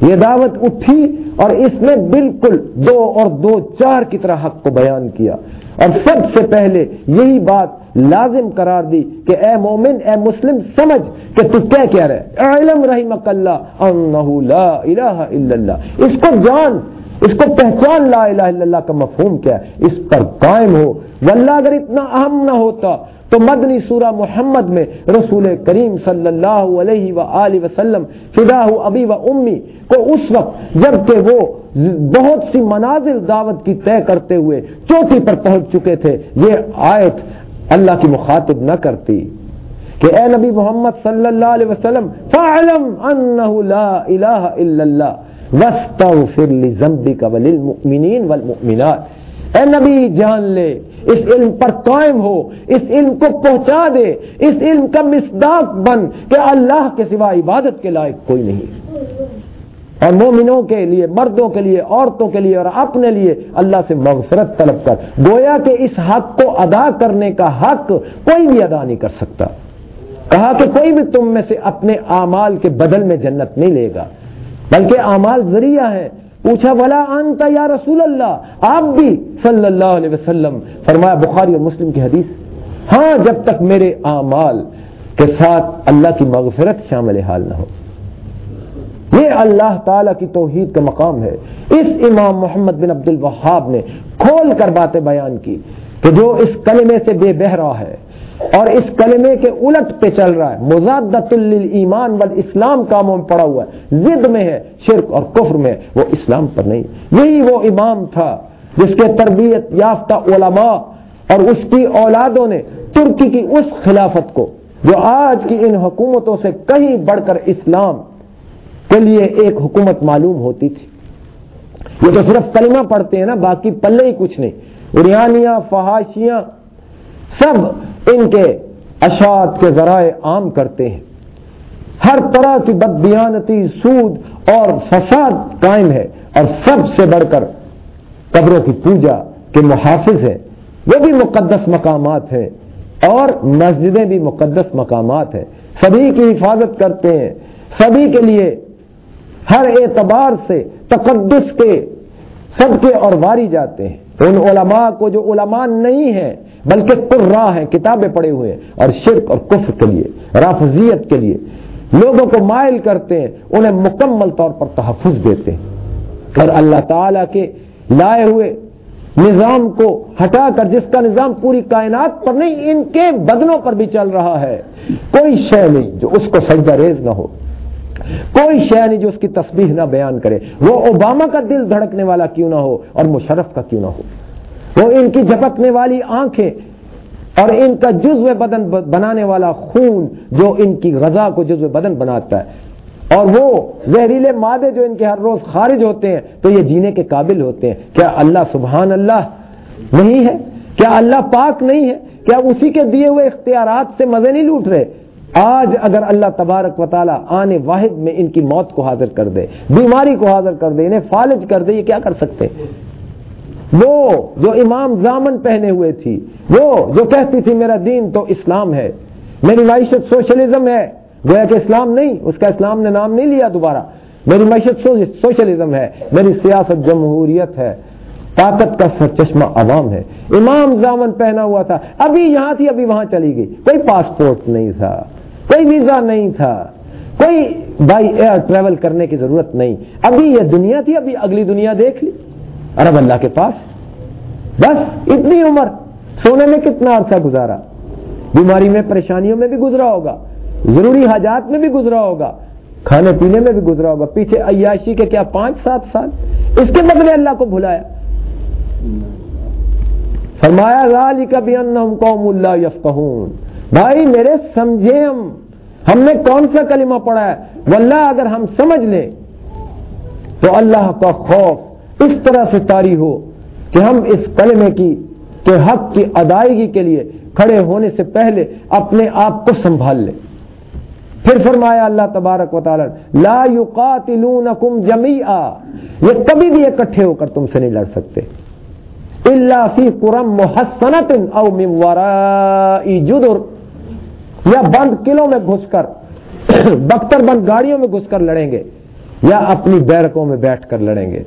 یہ دعوت اٹھی اور اس نے بالکل دو اور دو چار کی طرح حق کو بیان کیا۔ اور سب سے پہلے یہی بات لازم قرار دی کہ اے مومن، اے مسلم، سمجھ کہ تو کیا کہہ رہے۔ علم رحمک اللہ انہو لا الہ الا اللہ۔ اس کو جان اس کو پہچان لا الہ الا اللہ کا مفہوم کیا ہے؟ اس پر قائم ہو۔ واللہ اگر اتنا اہم نہ ہوتا تو مدنی سورہ محمد میں رسول کریم صلی اللہ علیہ وآلہ وسلم فدا ابی و امی کو اس وقت جبکہ وہ بہت سی منازل دعوت کی طے کرتے ہوئے چوتھی پر پہنچ چکے تھے، یہ آیت اللہ کی مخاطب نہ کرتی کہ اے نبی محمد صلی اللہ علیہ وسلم فعلم انہو لا الہ الا اللہ۔ وَاسْتَغْفِرْ لِذَنْبِكَ وَلِلْمُؤْمِنِينَ وَالْمُؤْمِنَاتِ۔ اے نبی، جان لے، اس علم پر قائم ہو، اس علم کو پہنچا دے، اس علم کا مصداق بن کہ اللہ کے سوا عبادت کے لائق کوئی نہیں۔ اور مومنوں کے لیے، مردوں کے لیے، عورتوں کے لیے اور اپنے لیے اللہ سے مغفرت طلب کر۔ گویا کہ اس حق کو ادا کرنے کا حق کوئی بھی ادا نہیں کر سکتا۔ کہا کہ کوئی بھی تم میں سے اپنے اعمال کے بدل میں جنت نہیں لے گا۔ بلکہ اعمال ذریعہ ہے۔ پوچھا بلا انتا یا رسول اللہ آپ بھی صلی اللہ علیہ وسلم۔ فرمایا، بخاری اور مسلم کی حدیث۔ ہاں جب تک میرے اعمال کے ساتھ اللہ کی مغفرت شامل حال نہ ہو۔ یہ اللہ تعالی کی توحید کا مقام ہے۔ اس امام محمد بن عبد الوہاب نے کھول کر باتیں بیان کی کہ جو اس کلمے سے بے بہرا ہے اور اس کلمے کے الٹ پہ چل رہا ہے۔ مزادت ایمان بل اسلام کاموں میں پڑا ہوا ہے۔ زد میں ہے، شرک اور کفر میں وہ اسلام پر نہیں۔ یہی وہ امام تھا جس کے تربیت یافتہ علماء اور اس کی اولادوں نے ترکی کی اس خلافت کو، جو آج کی ان حکومتوں سے کہیں بڑھ کر اسلام کے لیے ایک حکومت معلوم ہوتی تھی۔ یہ تو صرف کلمہ پڑھتے ہیں نا، باقی پلے ہی کچھ نہیں۔ اریانیاں فحاشیاں، سب ان کے اشاعت کے ذرائع عام کرتے ہیں۔ ہر طرح کی بدیانتی سود اور فساد قائم ہے اور سب سے بڑھ کر قبروں کی پوجا کے محافظ ہیں وہ بھی مقدس مقامات ہیں اور مسجدیں بھی مقدس مقامات ہیں۔ سبھی کی حفاظت کرتے ہیں۔ سبھی کے لیے ہر اعتبار سے تقدس کے سب کے اور واری جاتے ہیں۔ ان علماء کو جو علماء نہیں ہیں بلکہ قرا ہیں، کتابیں پڑے ہوئے ہیں، اور شرک اور کفر کے لیے، رافضیت کے لیے۔ لوگوں کو مائل کرتے ہیں، انہیں مکمل طور پر تحفظ دیتے ہیں۔ اور اللہ تعالی کے لائے ہوئے نظام کو ہٹا کر، جس کا نظام پوری کائنات پر نہیں، ان کے بدنوں پر بھی چل رہا ہے۔ کوئی شے نہیں جو اس کو سجدہ ریز نہ ہو۔ کوئی شے نہیں جو اس کی تسبیح نہ بیان کرے۔ وہ اوباما کا دل دھڑکنے والا کیوں نہ ہو اور مشرف کا کیوں نہ ہو۔ وہ ان کی جھپکنے والی آنکھیں اور ان کا جزو بدن بنانے والا خون جو ان کی غذا کو جزو بدن بناتا ہے۔ اور وہ زہریلے مادے جو ان کے ہر روز خارج ہوتے ہیں، تو یہ جینے کے قابل ہوتے ہیں۔ کیا اللہ سبحان اللہ نہیں ہے؟ کیا اللہ پاک نہیں ہے؟ کیا اسی کے دیے ہوئے اختیارات سے مزے نہیں لوٹ رہے؟ آج اگر اللہ تبارک و تعالیٰ آنے واحد میں ان کی موت کو حاضر کر دے، بیماری کو حاضر کر دے، انہیں فالج کر دے، یہ کیا کر سکتے؟ وہ جو امام زامن پہنے ہوئے تھی، وہ جو کہتی تھی میرا دین تو اسلام ہے، میری معیشت سوشلزم ہے، گویا کہ اسلام نہیں، اس کا اسلام نے نام نہیں لیا دوبارہ، میری معیشت سوشلزم ہے، میری سیاست جمہوریت ہے، طاقت کا سر چشمہ عوام ہے۔ امام زامن پہنا ہوا تھا، ابھی یہاں تھی، ابھی وہاں چلی گئی۔ کوئی پاسپورٹ نہیں تھا، کوئی ویزا نہیں تھا، کوئی بائی ایئر ٹریول کرنے کی ضرورت نہیں۔ ابھی یہ دنیا تھی، ابھی اگلی دنیا دیکھ لی۔ ارب اللہ کے پاس۔ بس اتنی عمر۔ سونے میں کتنا عرصہ گزارا؟ بیماری میں، پریشانیوں میں بھی گزرا ہوگا۔ ضروری حاجات میں بھی گزرا ہوگا۔ کھانے پینے میں بھی گزرا ہوگا۔ پیچھے عیاشی کے کیا پانچ، سات سال؟ اس کے بدلے اللہ کو بھلایا۔ فرمایا، ذالک بانہم قوم لا یفقہون۔ بھائی، میرے سمجھے ہم۔ ہم نے کون سا کلمہ پڑھا ہے؟ واللہ، اگر ہم سمجھ لیں تو اللہ کا خوف اس طرح سے تاری ہو کہ ہم اس کلمے کی کہ حق کی ادائیگی کے لیے کھڑے ہونے سے پہلے اپنے آپ کو سنبھال لیں۔ پھر فرمایا اللہ تبارک و تعالی، لا یقاتلونکم جمیعا، یہ کبھی بھی اکٹھے ہو کر تم سے نہیں لڑ سکتے۔ اللہ فی قرم محسنت او من وراء جدر، یا بند قلعوں میں گھس کر بختر بند گاڑیوں میں گھس کر لڑیں گے، یا اپنی بیرکوں میں بیٹھ کر لڑیں گے۔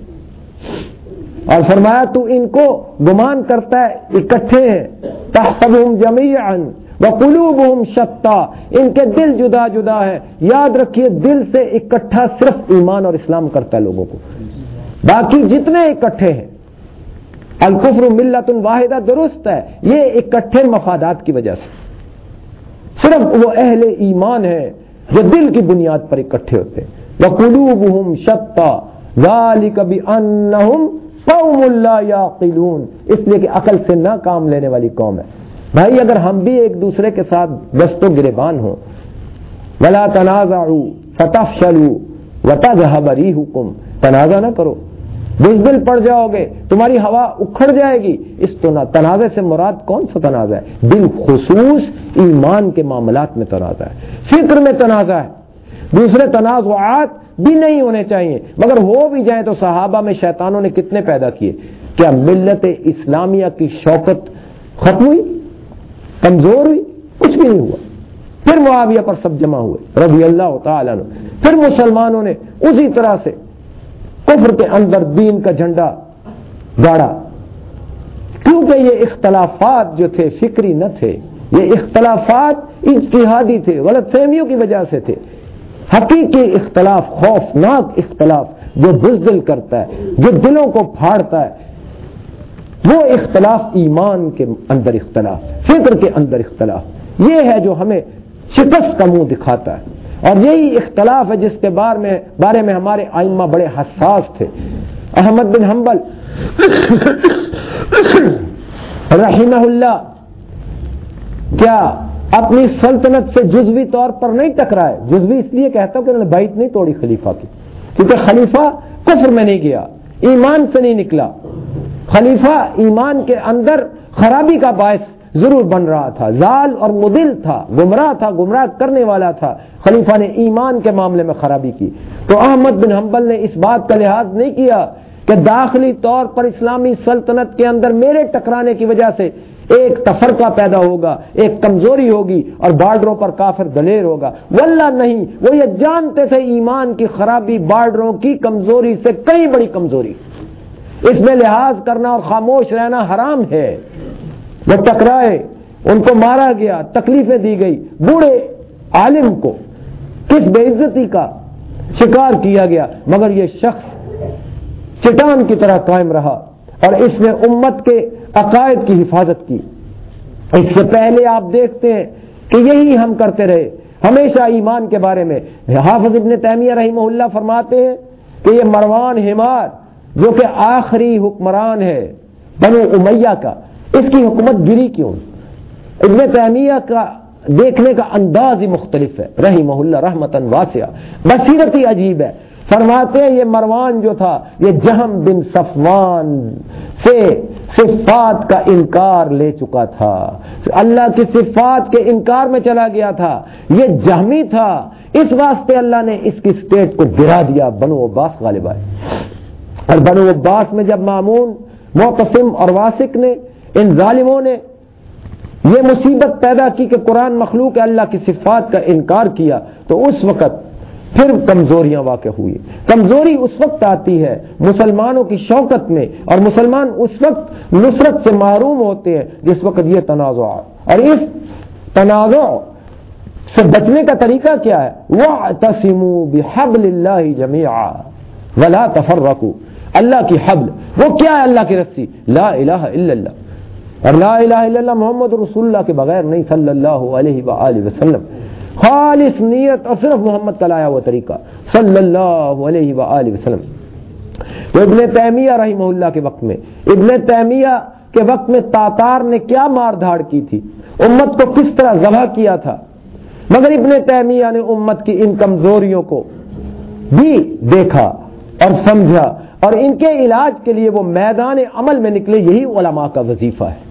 اور فرمایا تو ان کو گمان کرتا ہے، اکٹھے ہیں۔ تحسبهم جميعا وقلوبهم شتا۔ ان کے دل جدا جدا ہے۔ یاد رکھیے، دل سے اکٹھا صرف ایمان اور اسلام کرتا ہے لوگوں کو۔ باقی جتنے اکٹھے ہیں، الکفر ملت واحدہ درست ہے۔ یہ اکٹھے مفادات کی وجہ سے۔ صرف وہ اہل ایمان ہے جو دل کی بنیاد پر اکٹھے ہوتے ہیں۔ وقلوبهم شتا۔ ذالک بانہم قوم لا یعقلون اس لیے کہ عقل سے نہ کام لینے والی قوم ہے۔ بھائی، اگر ہم بھی ایک دوسرے کے ساتھ دست و گربان ہوں، ولا تنازعوا فتفشلوا وتذهب ريحكم۔ تنازع نہ کرو۔ بزدل پڑ جاؤ گے، تمہاری ہوا اکھڑ جائے گی۔ اس تو نہ تنازع سے مراد کون سا تنازع ہے؟ بالخصوص ایمان کے معاملات میں تنازع ہے۔ فکر میں تنازع ہے۔ دوسرے تنازعات بھی نہیں ہونے چاہیے۔ مگر ہو بھی جائیں تو صحابہ میں شیطانوں نے کتنے پیدا کیے۔ کیا ملت اسلامیہ کی شوکت ختم ہوئی؟ کمزور ہوئی؟ کچھ بھی نہیں ہوا۔ پھر معاویہ پر سب جمع ہوئے، رضی اللہ تعالیٰ نے پھر مسلمانوں نے اسی طرح سے کفر کے اندر دین کا جھنڈا گاڑا۔ کیونکہ یہ اختلافات جو تھے، فکری نہ تھے۔ یہ اختلافات اجتہادی تھے، غلط فہمیوں کی وجہ سے تھے۔ حقیقی اختلاف، خوفناک اختلاف جو بزدل کرتا ہے، جو دلوں کو پھاڑتا ہے، وہ اختلاف ایمان کے اندر اختلاف، فکر کے اندر اختلاف۔ یہ ہے جو ہمیں شکست کا منہ دکھاتا ہے۔ اور یہی اختلاف ہے جس کے بارے میں بارے میں ہمارے آئمہ بڑے حساس تھے۔ احمد بن حنبل رحمہ اللہ کیا اپنی سلطنت سے جزوی طور پر نہیں ٹکرائے۔ جزوی اس لیے کہتا ہوں کہ انہوں نے بیت نہیں توڑی خلیفہ کی۔ کیونکہ خلیفہ کفر میں نہیں گیا، ایمان سے نہیں نکلا۔ خلیفہ ایمان کے اندر خرابی کا باعث ضرور بن رہا تھا۔ زال اور مدل تھا، گمراہ تھا، گمراہ کرنے والا تھا۔ خلیفہ نے ایمان کے معاملے میں خرابی کی۔ تو احمد بن حنبل نے اس بات کا لحاظ نہیں کیا کہ داخلی طور پر اسلامی سلطنت کے اندر میرے ٹکرانے کی وجہ سے ایک تفرقہ پیدا ہوگا، ایک کمزوری ہوگی اور بارڈروں پر کافر دلیر ہوگا۔ واللہ نہیں، وہ یہ جانتے تھے ایمان کی خرابی بارڈروں کی کمزوری سے کئی بڑی کمزوری۔ اس میں لحاظ کرنا اور خاموش رہنا حرام ہے۔ وہ ٹکرائے، ان کو مارا گیا، تکلیفیں دی گئی۔ بوڑھے عالم کو کس بے عزتی کا شکار کیا گیا؟ مگر یہ شخص چٹان کی طرح قائم رہا اور اس نے امت کے عقائد کی حفاظت کی۔ اس سے پہلے آپ دیکھتے ہیں کہ یہی ہم کرتے رہے۔ ہمیشہ ایمان کے بارے میں۔ حافظ ابن تیمیہ رحمہ اللہ فرماتے ہیں کہ یہ مروان حمار جو کہ آخری حکمران ہے بنو امیہ کا، اس کی حکومت گری کیوں؟ ابن تیمیہ کا دیکھنے کا انداز ہی مختلف ہے۔ رحمہ اللہ رحمت واسعہ۔ بصیرت ہی عجیب ہے۔ فرماتے ہیں یہ مروان جو تھا، یہ جہم بن صفوان سے صفات کا انکار لے چکا تھا۔ اللہ کی صفات کے انکار میں چلا گیا تھا۔ یہ جہمی تھا۔ اس واسطے اللہ نے اس کی سٹیٹ کو گرا دیا بنو عباس غالب آئے۔ اور بنو عباس میں جب معمون معتصم اور واسق نے، ان ظالموں نے یہ مصیبت پیدا کی کہ قرآن مخلوق اللہ کی صفات کا انکار کیا، تو اس وقت پھر کمزوریاں واقع ہوئی۔ کمزوری اس وقت آتی ہے مسلمانوں کی شوکت میں، اور مسلمان اس وقت نصرت سے معروم ہوتے ہیں جس وقت یہ تنازع اور اس تنازع سے بچنے کا طریقہ کیا ہے؟ وہ تسیم بحبل اللہ جميعا ولا تفرقوا۔ اللہ کی حبل، وہ کیا ہے اللہ کی رسی؟ لا الہ الا اللہ۔ اور لا الہ الا اللہ محمد رسول اللہ کے بغیر نہیں، صلی اللہ علیہ وآلہ وسلم۔ خالص نیت اور صرف محمد کا لایا ہوا طریقہ صلی اللہ علیہ وآلہ وسلم۔ تو ابن تیمیہ رحمہ اللہ کے وقت میں، ابن تیمیہ کے وقت میں تاتار نے کیا مار دھاڑ کی تھی؟ امت کو کس طرح ذبح کیا تھا؟ مگر ابن تیمیہ نے امت کی ان کمزوریوں کو بھی دیکھا اور سمجھا اور ان کے علاج کے لیے وہ میدان عمل میں نکلے، یہی علماء کا وظیفہ ہے۔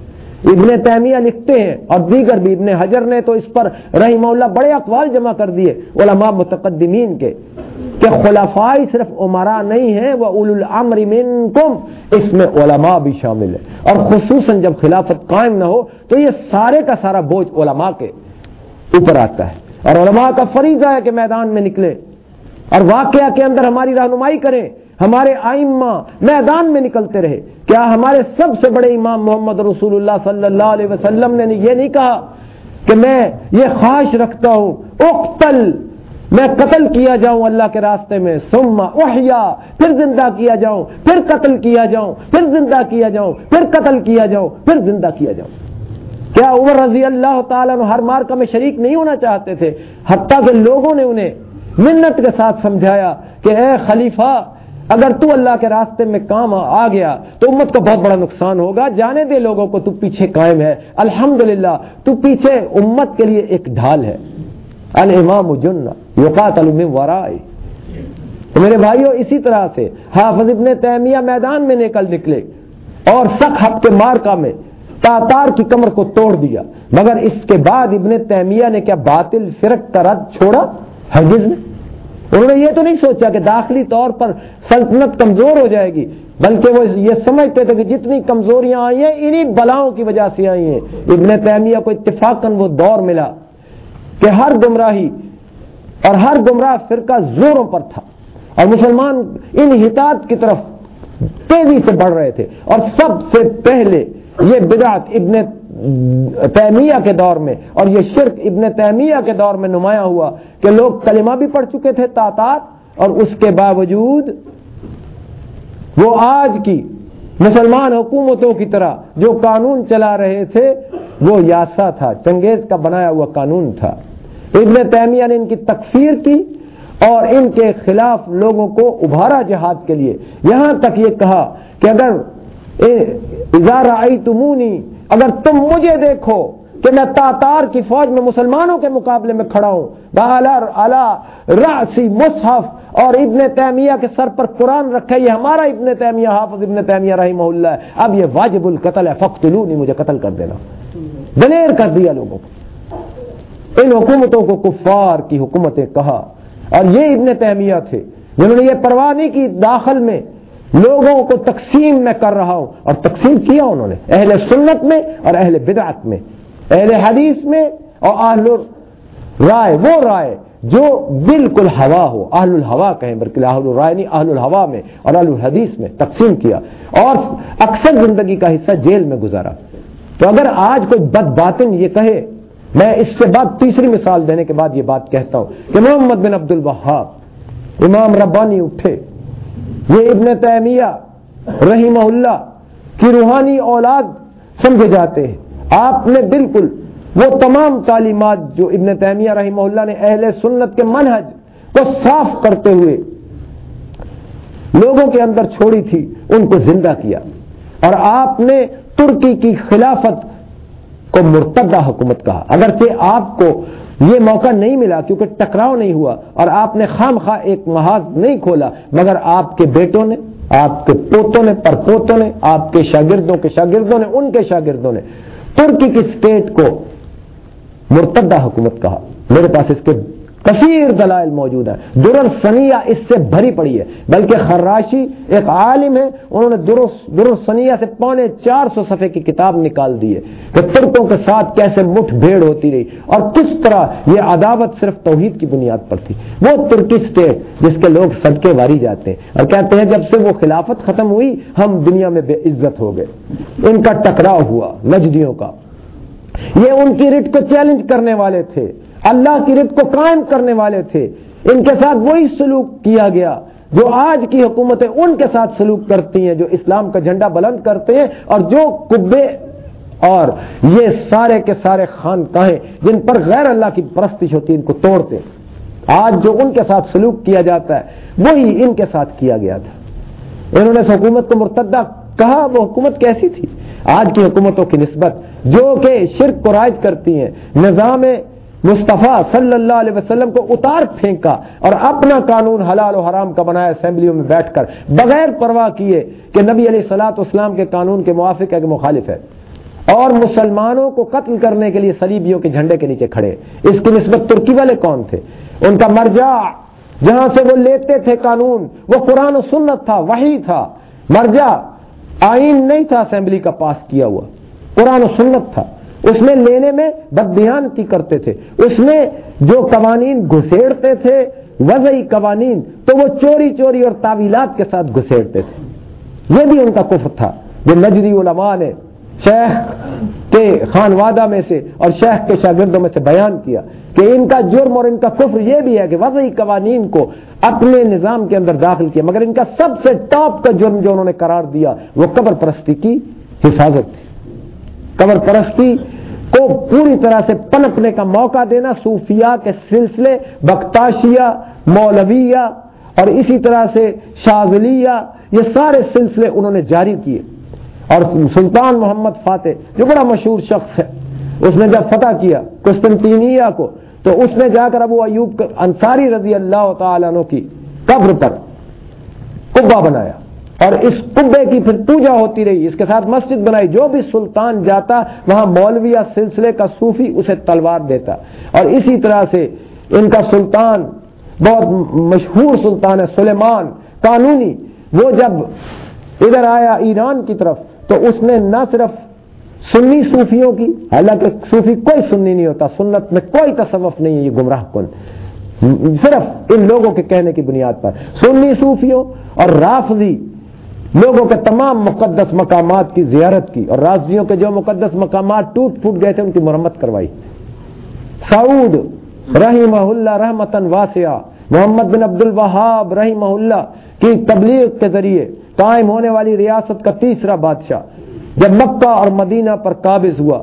ابن تیمیہ لکھتے ہیں اور دیگر بھی، ابن حجر نے تو اس پر رحمہ اللہ بڑے اقوال جمع کر دیے، علماء متقدمین کے، کہ خلافائی صرف عمرا نہیں ہے وہ اول العمر منکم، اس میں علماء بھی شامل ہے اور خصوصاً جب خلافت قائم نہ ہو، تو یہ سارے کا سارا بوجھ علماء کے اوپر آتا ہے۔ اور علماء کا فریضہ ہے کہ میدان میں نکلے اور واقعہ کے اندر ہماری رہنمائی کریں۔ ہمارے آئمہ میدان میں نکلتے رہے۔ کیا ہمارے سب سے بڑے امام محمد رسول اللہ صلی اللہ علیہ وسلم نے یہ نہیں کہا کہ میں یہ خواہش رکھتا ہوں، اقتل، میں قتل کیا جاؤں اللہ کے راستے میں سما احیا، پھر زندہ کیا جاؤں، پھر قتل کیا جاؤں، پھر زندہ کیا جاؤں، پھر قتل کیا جاؤں، پھر زندہ کیا جاؤں۔ کیا عمر رضی اللہ تعالیٰ ہر مارکا میں شریک نہیں ہونا چاہتے تھے؟ حتیٰ کہ لوگوں نے انہیں منت کے ساتھ سمجھایا کہ اے خلیفہ اگر تو اللہ کے راستے میں کام آ گیا تو امت کو بہت بڑا نقصان ہوگا۔ جانے دے لوگوں کو تو پیچھے قائم ہے۔ الحمدللہ، تو پیچھے امت کے لیے ایک ڈھال ہے۔ الامام جن یوقات ورائے تو میرے بھائیوں اسی طرح سے حافظ ابن تیمیہ میدان میں نکل نکلے اور سخ ہب کے مارکا میں تاتار کی کمر کو توڑ دیا۔ مگر اس کے بعد ابن تیمیہ نے کیا باطل فرق کا رد چھوڑا؟ ہرگز میں انہوں نے یہ تو نہیں سوچا کہ داخلی طور پر سلطنت کمزور ہو جائے گی، بلکہ وہ یہ سمجھتے تھے کہ جتنی کمزوریاں آئی ہیں، انہی بلاؤں کی وجہ سے آئی ہیں۔ ابن تیمیہ کو اتفاقاً وہ دور ملا کہ ہر گمراہی اور ہر گمراہ فرقہ زوروں پر تھا۔ اور مسلمان ان حتات کی طرف تیزی سے بڑھ رہے تھے۔ اور سب سے پہلے یہ بدعت ابن تیمیہ کے دور میں اور یہ شرک ابن تیمیہ کے دور میں نمایاں ہوا کہ لوگ کلمہ بھی پڑھ چکے تھے تاتار اور اس کے باوجود وہ آج کی مسلمان حکومتوں کی طرح جو قانون چلا رہے تھے، وہ یاسا تھا، چنگیز کا بنایا ہوا قانون تھا۔ ابن تیمیہ نے ان کی تکفیر کی اور ان کے خلاف لوگوں کو ابھارا جہاد کے لیے۔ یہاں تک یہ کہا کہ اگر اظہار آئی تمونی اگر تم مجھے دیکھو کہ میں تاتار کی فوج میں مسلمانوں کے مقابلے میں کھڑا ہوں راسی مصحف اور ابن تیمیہ کے سر پر قرآن رکھے، یہ ہمارا ابن تیمیہ، حافظ ابن تیمیہ رحمہ اللہ ہے۔ اب یہ واجب القتل ہے فخت مجھے قتل کر دینا۔ دلیر کر دیا لوگوں کو۔ ان حکومتوں کو کفار کی حکومتیں کہا۔ اور یہ ابن تیمیہ تھے، جنہوں نے یہ پرواہ نہیں کی داخل میں لوگوں کو تقسیم میں کر رہا ہوں اور تقسیم کیا انہوں نے؟ اہل سنت میں اور اہل بدعت میں۔ اہل حدیث میں اور اہل رائے، وہ رائے جو بالکل ہوا ہو۔ اہل الحوا کہیں، بلکہ اہل الرائے نہیں، اہل الحوا میں اور اہل الحدیث میں تقسیم کیا۔ اور اکثر زندگی کا حصہ جیل میں گزارا۔ تو اگر آج کوئی بد باطن یہ کہے، میں اس سے بعد تیسری مثال دینے کے بعد یہ بات کہتا ہوں کہ محمد بن عبد الوہاب امام ربانی اٹھے۔ یہ ابن تیمیہ رحمہ اللہ کی روحانی اولاد سمجھے جاتے ہیں۔ آپ نے بالکل وہ تمام تعلیمات جو ابن تیمیہ رحمہ اللہ نے اہل سنت کے منہج کو صاف کرتے ہوئے لوگوں کے اندر چھوڑی تھی، ان کو زندہ کیا۔ اور آپ نے ترکی کی خلافت کو مرتدہ حکومت کہا۔ اگرچہ آپ کو یہ موقع نہیں ملا کیونکہ ٹکراؤ نہیں ہوا اور آپ نے خام خواہ ایک محاذ نہیں کھولا، مگر آپ کے بیٹوں نے، آپ کے پوتوں نے پر پوتوں نے، آپ کے شاگردوں کے شاگردوں نے، ان کے شاگردوں نے ترکی کی اسٹیٹ کو مرتدہ حکومت کہا۔ میرے پاس اس کے کثیر دلائل موجود ہیں۔ درر سنیا اس سے بھری پڑی ہے، بلکہ خراشی ایک عالم ہے، انہوں نے درر سنیا سے پونے چار سو صفحے کی کتاب نکال دی ہے کہ ترکوں کے ساتھ کیسے مٹھ بھیڑ ہوتی رہی اور کس طرح یہ عداوت صرف توحید کی بنیاد پر تھی۔ وہ ترکی اسٹیٹ جس کے لوگ صدقے واری جاتے ہیں اور کہتے ہیں جب سے وہ خلافت ختم ہوئی، ہم دنیا میں بے عزت ہو گئے۔ ان کا ٹکراؤ ہوا نجدیوں کا۔ یہ ان کی رٹ کو چیلنج کرنے والے تھے۔ اللہ کی رت کو قائم کرنے والے تھے۔ ان کے ساتھ وہی سلوک کیا گیا جو آج کی حکومتیں ان کے ساتھ سلوک کرتی ہیں، جو اسلام کا جھنڈا بلند کرتے ہیں اور جو کبے اور یہ سارے کے سارے خان کہیں جن پر غیر اللہ کی پرستش ہوتی ہے ان کو توڑتے آج جو ان کے ساتھ سلوک کیا جاتا ہے، وہی ان کے ساتھ کیا گیا تھا۔ انہوں نے اس حکومت کو مرتدہ کہا، وہ حکومت کیسی تھی؟ آج کی حکومتوں کی نسبت جو کہ شرک کو رائج کرتی ہیں، نظام مصطفیٰ صلی اللہ علیہ وسلم کو اتار پھینکا اور اپنا قانون حلال و حرام کا بنایا اسمبلیوں میں بیٹھ کر، بغیر پرواہ کیے کہ نبی علیہ سلاط اسلام کے قانون کے موافق ہے کہ مخالف ہے۔ اور مسلمانوں کو قتل کرنے کے لیے سلیبیوں کے جھنڈے کے نیچے کھڑے۔ اس کی نسبت ترکی والے کون تھے؟ ان کا مرجع، جہاں سے وہ لیتے تھے قانون، وہ قرآن و سنت تھا وہی تھا۔ مرجع، آئین نہیں تھا اسمبلی کا پاس کیا ہوا۔ قرآن و سنت تھا۔ اس میں لینے میں بدیانتی کرتے تھے۔ اس میں جو قوانین گھسیڑتے تھے، وضعی قوانین، تو وہ چوری چوری اور تعویلات کے ساتھ گھسیڑتے تھے۔ یہ بھی ان کا کفر تھا جو نجری علماء نے شیخ کے خانوادہ میں سے اور شیخ کے شاگردوں میں سے بیان کیا کہ ان کا جرم اور ان کا کفر یہ بھی ہے کہ وضعی قوانین کو اپنے نظام کے اندر داخل کیا، مگر ان کا سب سے ٹاپ کا جرم جو انہوں نے قرار دیا، وہ قبر پرستی کی حفاظت تھی۔ قبر پرستی کو پوری طرح سے پنپنے کا موقع دینا صوفیہ کے سلسلے بختاشیہ مولویہ اور اسی طرح سے شاذلیہ، یہ سارے سلسلے انہوں نے جاری کیے۔ اور سلطان محمد فاتح جو بڑا مشہور شخص ہے، اس نے جب فتح کیا قسطنطینیہ کو، تو اس نے جا کر ابو ایوب انصاری رضی اللہ تعالیٰ عنہ کی قبر پر کبا بنایا۔ اور اس کبے کی پھر پوجا ہوتی رہی، اس کے ساتھ مسجد بنائی، جو بھی سلطان جاتا، وہاں مولویہ سلسلے کا صوفی اسے تلوار دیتا۔ اور اسی طرح سے ان کا سلطان، بہت مشہور سلطان ہے، سلیمان قانونی، وہ جب ادھر آیا ایران کی طرف، تو اس نے نہ صرف سنی صوفیوں کی، حالانکہ صوفی کوئی سننی نہیں ہوتا، سنت میں کوئی تصوف نہیں ہے، یہ گمراہ کن۔ صرف ان لوگوں کے کہنے کی بنیاد پر۔ سنی صوفیوں اور رافضی لوگوں کے تمام مقدس مقامات کی زیارت کی اور راضیوں کے جو مقدس مقامات ٹوٹ پھوٹ گئے تھے، ان کی مرمت کروائی۔ سعود رحیم اللہ رحمتن واسعہ، محمد بن عبد الوہاب رحیم اللہ کی تبلیغ کے ذریعے قائم ہونے والی ریاست کا تیسرا بادشاہ۔ جب مکہ اور مدینہ پر قابض ہوا،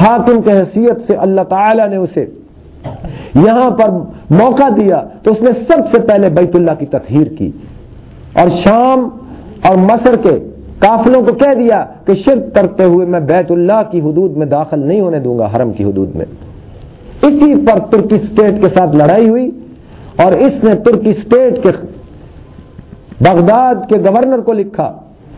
حاکم کے حیثیت سے اللہ تعالی نے اسے یہاں پر موقع دیا تو اس نے سب سے پہلے بیت اللہ کی تطہیر کی۔ اور شام اور مصر کے کافلوں کو کہہ دیا کہ شرک کرتے ہوئے میں بیت اللہ کی حدود میں داخل نہیں ہونے دوں گا، حرم کی حدود میں۔ اسی پر ترکی اسٹیٹ کے ساتھ لڑائی ہوئی اور اس نے ترکی اسٹیٹ کے بغداد کے گورنر کو لکھا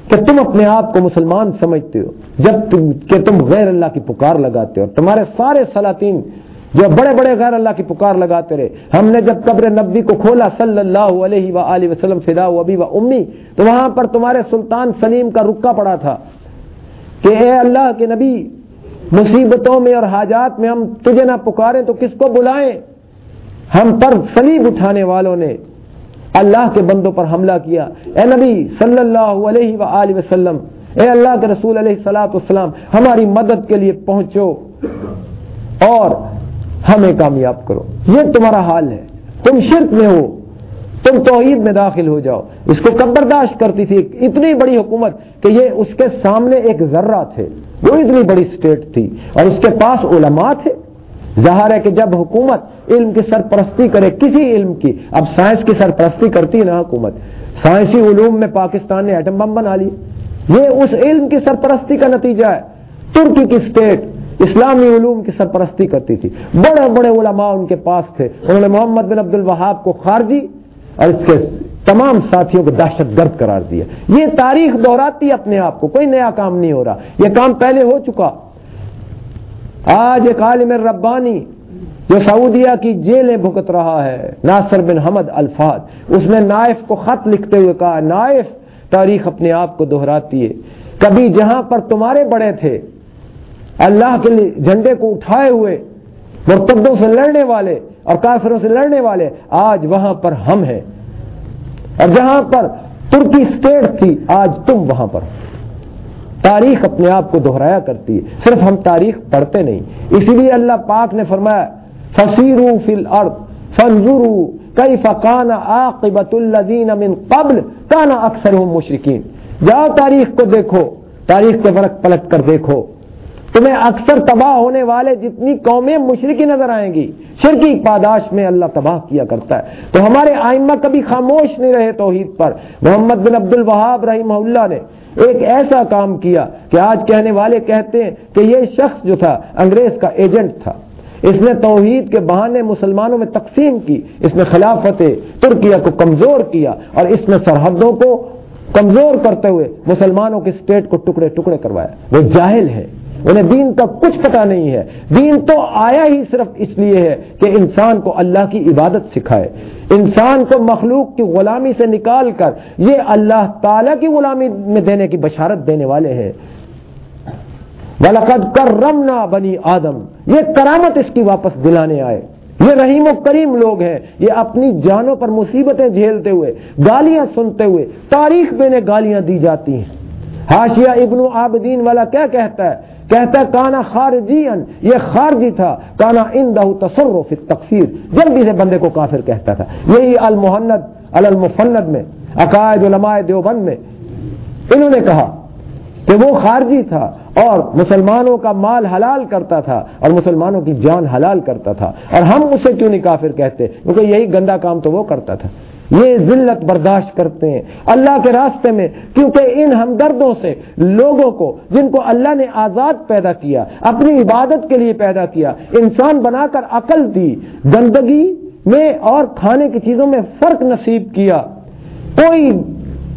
کہ تم اپنے آپ کو مسلمان سمجھتے ہو، جب تم کہ تم غیر اللہ کی پکار لگاتے ہو۔ تمہارے سارے سلاطین جو بڑے بڑے غیر اللہ کی پکار لگاتے رہے۔ ہم نے جب قبر نبی کو کھولا، صلی اللہ علیہ و وسلم فدا ابی و امی، تو وہاں پر تمہارے سلطان سلیم کا رکا پڑا تھا کہ اے اللہ کے نبی، مصیبتوں میں اور حاجات میں ہم تجھے نہ پکاریں تو کس کو بلائیں؟ ہم پر سلیب اٹھانے والوں نے اللہ کے بندوں پر حملہ کیا۔ اے نبی، صلی اللہ علیہ و وسلم، اے اللہ کے رسول علیہ السلاۃ والسلام، ہماری مدد کے لیے پہنچو۔ اور ہمیں کامیاب کرو۔ یہ تمہارا حال ہے۔ تم شرک میں ہو۔ تم توحید میں داخل ہو جاؤ۔ اس کو کب برداشت کرتی تھی اتنی بڑی حکومت کہ یہ اس کے سامنے ایک ذرہ تھے۔ وہ اتنی بڑی اسٹیٹ تھی اور اس کے پاس علماء تھے۔ ظاہر ہے کہ جب حکومت علم کی سرپرستی کرے کسی علم کی، اب سائنس کی سرپرستی کرتی ہے نا حکومت۔ سائنسی علوم میں پاکستان نے ایٹم بم بنا لی۔ یہ اس علم کی سرپرستی کا نتیجہ ہے۔ ترکی کی اسٹیٹ اسلامی علوم کی سرپرستی کرتی تھی۔ بڑے بڑے علماء ان کے پاس تھے۔ انہوں نے محمد بن عبد الوہاب کو خارجی اور اس کے تمام ساتھیوں کو دہشت گرد قرار دیا۔ یہ تاریخ دہراتی اپنے آپ کو، کوئی نیا کام نہیں ہو رہا۔ یہ کام پہلے ہو چکا۔ آج ایک عالم ربانی جو سعودیہ کی جیلیں بھگت رہا ہے، ناصر بن حمد الفاظ، اس نے نائف کو خط لکھتے ہوئے کہا، نائف تاریخ اپنے آپ کو دہراتی ہے۔ کبھی جہاں پر تمہارے بڑے تھے اللہ کے جھنڈے کو اٹھائے ہوئے مرتبوں سے لڑنے والے اور کافروں سے لڑنے والے آج وہاں پر ہم ہیں۔ اور جہاں پر ترکی اسٹیٹ تھی، آج تم وہاں پر تاریخ اپنے آپ کو دہرایا کرتی ہے۔ صرف ہم تاریخ پڑھتے نہیں۔ اسی لیے اللہ پاک نے فرمایا فصیرو فل ارد فنزرو کئی فقان عاقبت الدین من قبل کانا اکثر مشرقین جاؤ تاریخ کو دیکھو۔ تاریخ کے فرق پلٹ کر دیکھو۔ تمہیں اکثر تباہ ہونے والے جتنی قومیں مشرقی نظر آئیں گی شرکی پاداش میں اللہ تباہ کیا کرتا ہے۔ تو ہمارے آئمہ کبھی خاموش نہیں رہے توحید پر۔ محمد بن عبد الوہاب رحمہ اللہ نے ایک ایسا کام کیا کہ آج کہنے والے کہتے ہیں کہ یہ شخص جو تھا، انگریز کا ایجنٹ تھا۔ اس نے توحید کے بہانے مسلمانوں میں تقسیم کی، اس نے خلافت ترکیہ کو کمزور کیا اور اس نے سرحدوں کو کمزور کرتے ہوئے مسلمانوں کے اسٹیٹ کو ٹکڑے ٹکڑے کروایا۔ وہ جاہل ہے انہیں دین کا کچھ پتا نہیں ہے۔ دین تو آیا ہی صرف اس لیے ہے کہ انسان کو اللہ کی عبادت سکھائے۔ انسان کو مخلوق کی غلامی سے نکال کر یہ اللہ تعالی کی غلامی میں دینے کی بشارت دینے والے ہیں۔ وَلَقَدْ كَرَّمْنَا بنی آدم۔ یہ کرامت اس کی واپس دلانے آئے۔ یہ رحیم و کریم لوگ ہیں۔ یہ اپنی جانوں پر مصیبتیں جھیلتے ہوئے، گالیاں سنتے ہوئے، تاریخ میں گالیاں دی جاتی ہیں۔ ہاشیا ابن عابدین والا کیا کہتا ہے؟ کہتا ہے، کانا خارجی یہ خارجی تھا. کانا ان تصرف تقسیر جلدی سے بندے کو کافر کہتا تھا. یہی المحنت المفند میں، عقائد علماء دیوبند میں انہوں نے کہا کہ وہ خارجی تھا اور مسلمانوں کا مال حلال کرتا تھا اور مسلمانوں کی جان حلال کرتا تھا اور ہم اسے کیوں نہیں کافر کہتے؟ کیونکہ یہی گندا کام تو وہ کرتا تھا۔ یہ ذلت برداشت کرتے ہیں۔ اللہ کے راستے میں، کیونکہ ان ہمدردوں سے لوگوں کو، جن کو اللہ نے آزاد پیدا کیا، اپنی عبادت کے لیے پیدا کیا، انسان بنا کر عقل دی، گندگی میں اور کھانے کی چیزوں میں فرق نصیب کیا۔ کوئی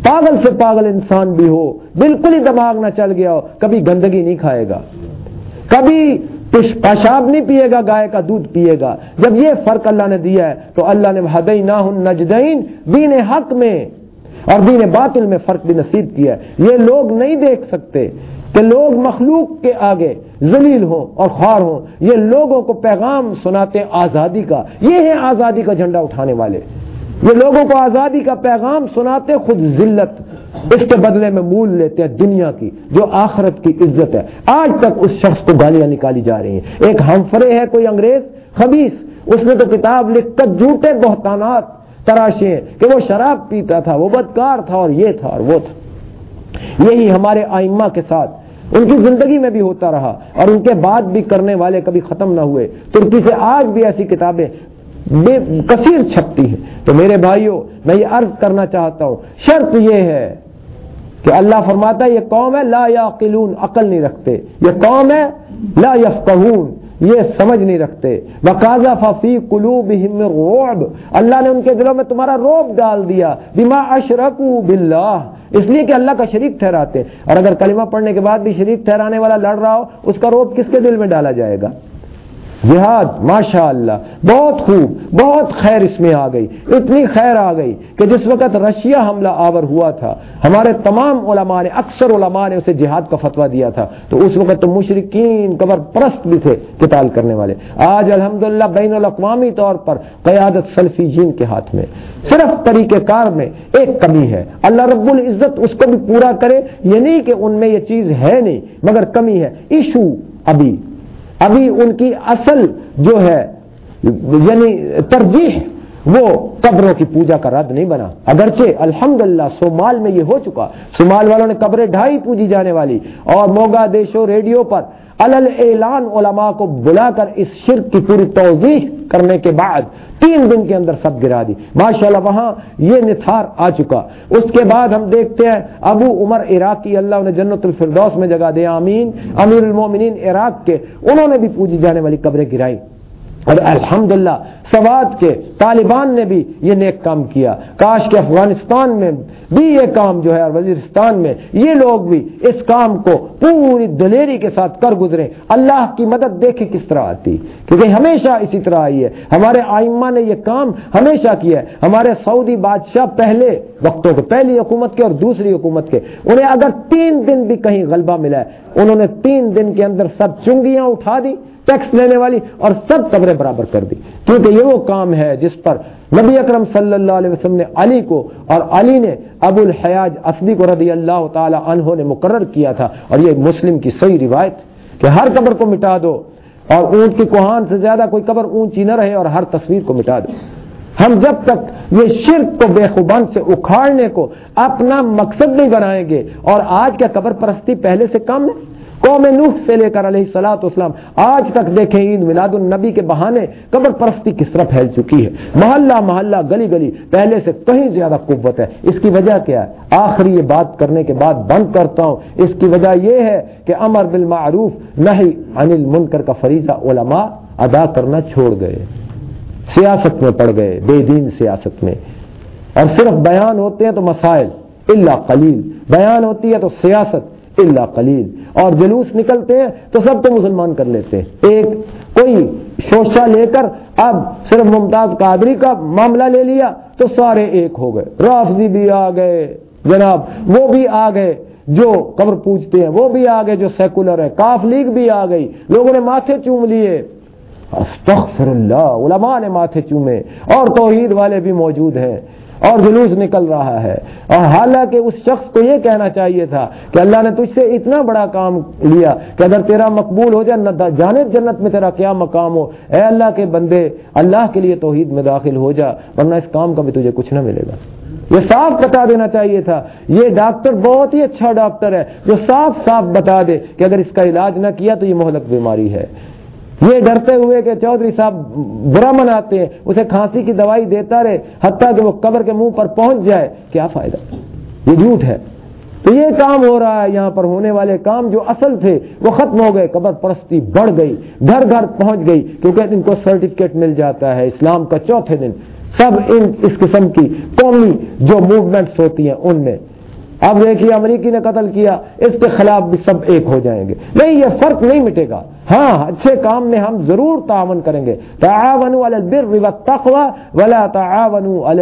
پاگل سے پاگل انسان بھی ہو، بالکل ہی دماغ نہ چل گیا ہو، کبھی گندگی نہیں کھائے گا۔ کبھی پیشاب نہیں پیے گا، گائے کا دودھ پیے گا۔ جب یہ فرق اللہ نے دیا ہے، تو اللہ نے ہدئی نہ نجدین دین حق میں اور دین باطل میں فرق بھی نصیب کیا ہے۔ یہ لوگ نہیں دیکھ سکتے کہ لوگ مخلوق کے آگے ذلیل ہوں اور خوار ہوں۔ یہ لوگوں کو پیغام سناتے آزادی کا، یہ ہے آزادی کا جھنڈا اٹھانے والے۔ یہ لوگوں کو آزادی کا پیغام سناتے خود ذلت، اس کے بدلے میں مول لیتے ہیں دنیا کی، جو آخرت کی عزت ہے۔ آج تک اس شخص کو گالیاں نکالی جا رہی ہیں۔ ایک ہمفرے ہے، کوئی انگریز خبیص اس نے تو کتاب لکھ کر جھوٹے بہتانات تراشے کہ وہ شراب پیتا تھا، وہ بدکار تھا اور یہ تھا اور وہ تھا۔ یہی ہمارے آئمہ کے ساتھ۔ ان کی زندگی میں بھی ہوتا رہا اور ان کے بعد بھی کرنے والے کبھی ختم نہ ہوئے۔ ترکی سے آج بھی ایسی کتابیں بے کثیر چھپتی ہے۔ تو میرے بھائیوں میں یہ عرض کرنا چاہتا ہوں، شرط یہ ہے کہ اللہ فرماتا ہے، یہ قوم ہے، لا یا عقل نہیں رکھتے۔ یہ قوم ہے، لا یفقہون، یہ سمجھ نہیں رکھتے۔ بقاضا ففی کلو روب اللہ نے ان کے دلوں میں تمہارا روب ڈال دیا۔ بیما اشرک باللہ، اس لیے کہ اللہ کا شریک ٹھہراتے۔ اور اگر کلمہ پڑھنے کے بعد بھی شریک ٹھہرانے والا لڑ رہا ہو، اس کا روب کس کے دل میں ڈالا جائے گا؟ جہاد ماشاء اللہ بہت خوب، بہت خیر اس میں آ گئی۔ اتنی خیر آ گئی کہ جس وقت رشیا حملہ آور ہوا تھا، ہمارے تمام علماء نے، اکثر علماء نے اسے جہاد کا فتویٰ دیا تھا۔ تو اس وقت تو مشرقین قبر پرست بھی تھے کتال کرنے والے۔ آج الحمدللہ بین الاقوامی طور پر قیادت سلفی جین کے ہاتھ میں۔ صرف طریقہ کار میں ایک کمی ہے۔ اللہ رب العزت اس کو بھی پورا کرے، یہ نہیں کہ ان میں یہ چیز ہے نہیں، مگر کمی ہے۔ ایشو ابھی۔ ابھی ان کی اصل جو ہے یعنی ترجیح، وہ قبروں کی پوجا کا رد نہیں بنا۔ اگرچہ الحمدللہ سومال میں یہ ہو چکا، سومال والوں نے قبریں ڈھائی پوجی جانے والی اور موگا دیشو ریڈیو پر اعلان علماء کو بلا کر اس شرک کی پوری توضیح کرنے کے بعد تین دن کے اندر سب گرا دی۔ ماشاءاللہ وہاں یہ نتھار آ چکا۔ اس کے بعد ہم دیکھتے ہیں ابو عمر عراقی، اللہ نے جنت الفردوس میں جگہ دیا امین امیر المومنین عراق کے، انہوں نے بھی پوجی جانے والی قبریں گرائی۔ اور الحمدللہ، سواد کے طالبان نے بھی یہ نیک کام کیا۔ کاش کے افغانستان میں بھی یہ کام جو ہے اور وزیرستان میں یہ لوگ بھی اس کام کو پوری دلیری کے ساتھ کر گزرے اللہ کی مدد دیکھے کس طرح آتی۔ کیونکہ ہمیشہ اسی طرح آئی ہے۔ ہمارے آئمہ نے یہ کام ہمیشہ کیا ہے۔ ہمارے سعودی بادشاہ پہلے وقتوں کے، پہلی حکومت کے اور دوسری حکومت کے۔ انہیں اگر تین دن بھی کہیں غلبہ ملا ہے، انہوں نے تین دن کے اندر سب چنگیاں اٹھا دی ٹیکس لینے والی اور سب قبریں برابر کر دی۔ کیونکہ یہ وہ کام ہے جس پر نبی اکرم صلی اللہ علیہ وسلم نے علی کو اور علی نے ابو الحیاج اسدی کو رضی اللہ تعالی عنہ نے مقرر کیا تھا۔ اور یہ مسلم کی صحیح روایت کہ ہر قبر کو مٹا دو اور اونٹ کی کوہان سے زیادہ کوئی قبر اونچی نہ رہے اور ہر تصویر کو مٹا دو۔ ہم جب تک یہ شرک کو بے خوبان سے اکھاڑنے کو اپنا مقصد نہیں بنائیں گے اور آج کیا قبر پرستی پہلے سے کم ہے؟ قوم نوح سے لے کر علیہ سلاۃ اسلام آج تک دیکھیں عید میلاد النبی کے بہانے قبر پرستی کس طرح پھیل چکی ہے۔ محلہ محلہ گلی گلی پہلے سے کہیں زیادہ قوت ہے۔ اس کی وجہ کیا ہے؟ آخری یہ بات کرنے کے بعد بند کرتا ہوں۔ اس کی وجہ یہ ہے کہ امر بالمعروف نہیں انل منکر کا فریضہ علماء ادا کرنا چھوڑ گئے۔ سیاست میں پڑ گئے، بے دین سیاست میں۔ اور صرف بیان ہوتے ہیں تو مسائل اللہ قلیل۔ بیان ہوتی ہے تو سیاست۔ اللہ قلیل۔ اور جلوس نکلتے ہیں تو سب تو مسلمان کر لیتے ہیں۔ ایک کوئی شوشا لے کر اب صرف ممتاز قادری کا معاملہ لے لیا تو سارے ایک ہو گئے۔ رافضی بھی آ گئے۔ جناب، وہ بھی آ گئے جو قبر پوچھتے ہیں، وہ بھی آ گئے جو سیکولر ہے کاف لیگ بھی آ گئی۔ لوگوں نے ماتھے چوم لیے۔ استغفر اللہ، علماء نے ماتھے چومے۔ اور توحید والے بھی موجود ہیں۔ اور جلوس نکل رہا ہے۔ اور حالانکہ اس شخص کو یہ کہنا چاہیے تھا کہ اللہ نے تجھ سے اتنا بڑا کام لیا کہ اگر تیرا مقبول ہو جائے جانے جنت میں تیرا کیا مقام ہو۔ اے اللہ کے بندے، اللہ کے لیے توحید میں داخل ہو جا، ورنہ اس کام کا بھی تجھے کچھ نہ ملے گا۔ یہ صاف بتا دینا چاہیے تھا۔ یہ ڈاکٹر بہت ہی اچھا ڈاکٹر ہے جو صاف صاف بتا دے کہ اگر اس کا علاج نہ کیا تو یہ مہلک بیماری ہے۔ یہ ڈرتے ہوئے کہ چودھری صاحب برا مناتے ہیں، اسے کھانسی کی دوائی دیتا رہے، حتیٰ کہ وہ قبر کے منہ پر پہنچ جائے، کیا فائدہ؟ یہ جھوٹ ہے۔ تو یہ کام ہو رہا ہے، یہاں پر ہونے والے کام جو اصل تھے، وہ ختم ہو گئے، قبر پرستی بڑھ گئی، گھر گھر پہنچ گئی، کیونکہ ان کو سرٹیفکیٹ مل جاتا ہے، اسلام کا چوتھے دن۔ سب ان اس قسم کی قومی جو موومنٹس ہوتی ہیں، ان میں اب دیکھیے امریکی نے قتل کیا، اس کے خلاف بھی سب ایک ہو جائیں گے۔ نہیں، یہ فرق نہیں مٹے گا۔ ہاں اچھے کام میں ہم ضرور تعاون کریں گے۔ البر والتقوى ولا تعاونوا على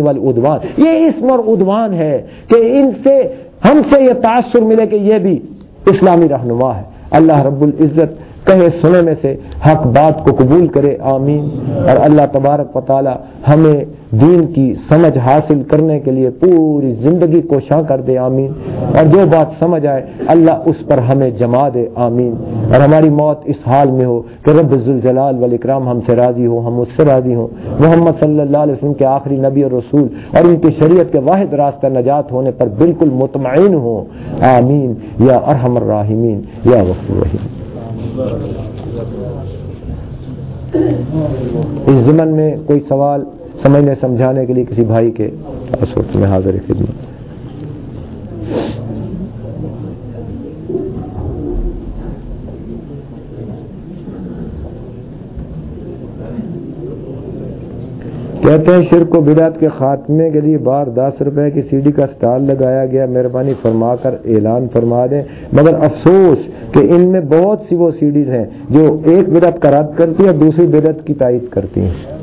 والعدوان۔ یہ اسم اور عدوان ہے کہ ان سے ہم سے یہ تاثر ملے کہ یہ بھی اسلامی رہنما ہے۔ اللہ رب العزت کہے سنے میں سے حق بات کو قبول کرے، آمین۔ اور اللہ تبارک و تعالی ہمیں دین کی سمجھ حاصل کرنے کے لیے پوری زندگی کو شاں کر دے، آمین۔ اور جو بات سمجھ آئے، اللہ اس پر ہمیں جما دے، آمین۔ اور ہماری موت اس حال میں ہو کہ رب الجلال والاکرام ہم سے راضی ہو، ہم اس سے راضی ہوں۔ محمد صلی اللہ علیہ وسلم کے آخری نبی اور رسول اور ان کی شریعت کے واحد راستہ نجات ہونے پر بالکل مطمئن ہوں۔ آمین۔ یا ارحم الراحمین۔ یا وقت الرحیم۔ اس زمن میں کوئی سوال؟ سمجھنے، سمجھانے کے لیے کسی بھائی کے اس وقت میں حاضر خدمت۔ کہتے ہیں، شرک و بدعت کے خاتمے کے لیے بار دس روپے کی سی ڈی کا اسٹال لگایا گیا، مہربانی فرما کر اعلان فرما دیں۔ مگر افسوس کہ ان میں بہت سی وہ سی ڈیز ہیں جو ایک بدعت کا رد کرتی ہے دوسری بدعت کی تائید کرتی ہیں۔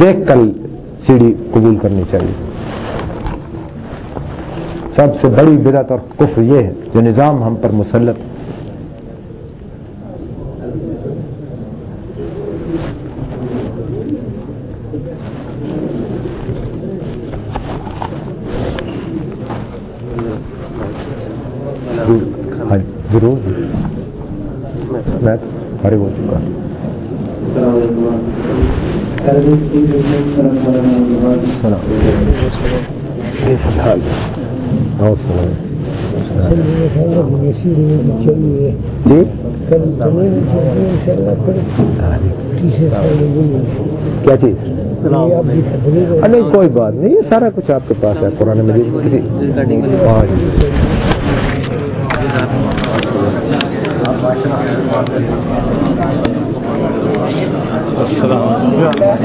دیکھ کر سی ڈی قبول کرنی چاہیے۔ سب سے بڑی بدعت اور کفر یہ ہے جو نظام ہم پر مسلط۔ ہاں، ضرور۔ میں فارغ ہو چکا۔ کیا چیز نہیں، کوئی بات نہیں، یہ سارا کچھ آپ کے پاس ہے، قرآن مجید کسی السلام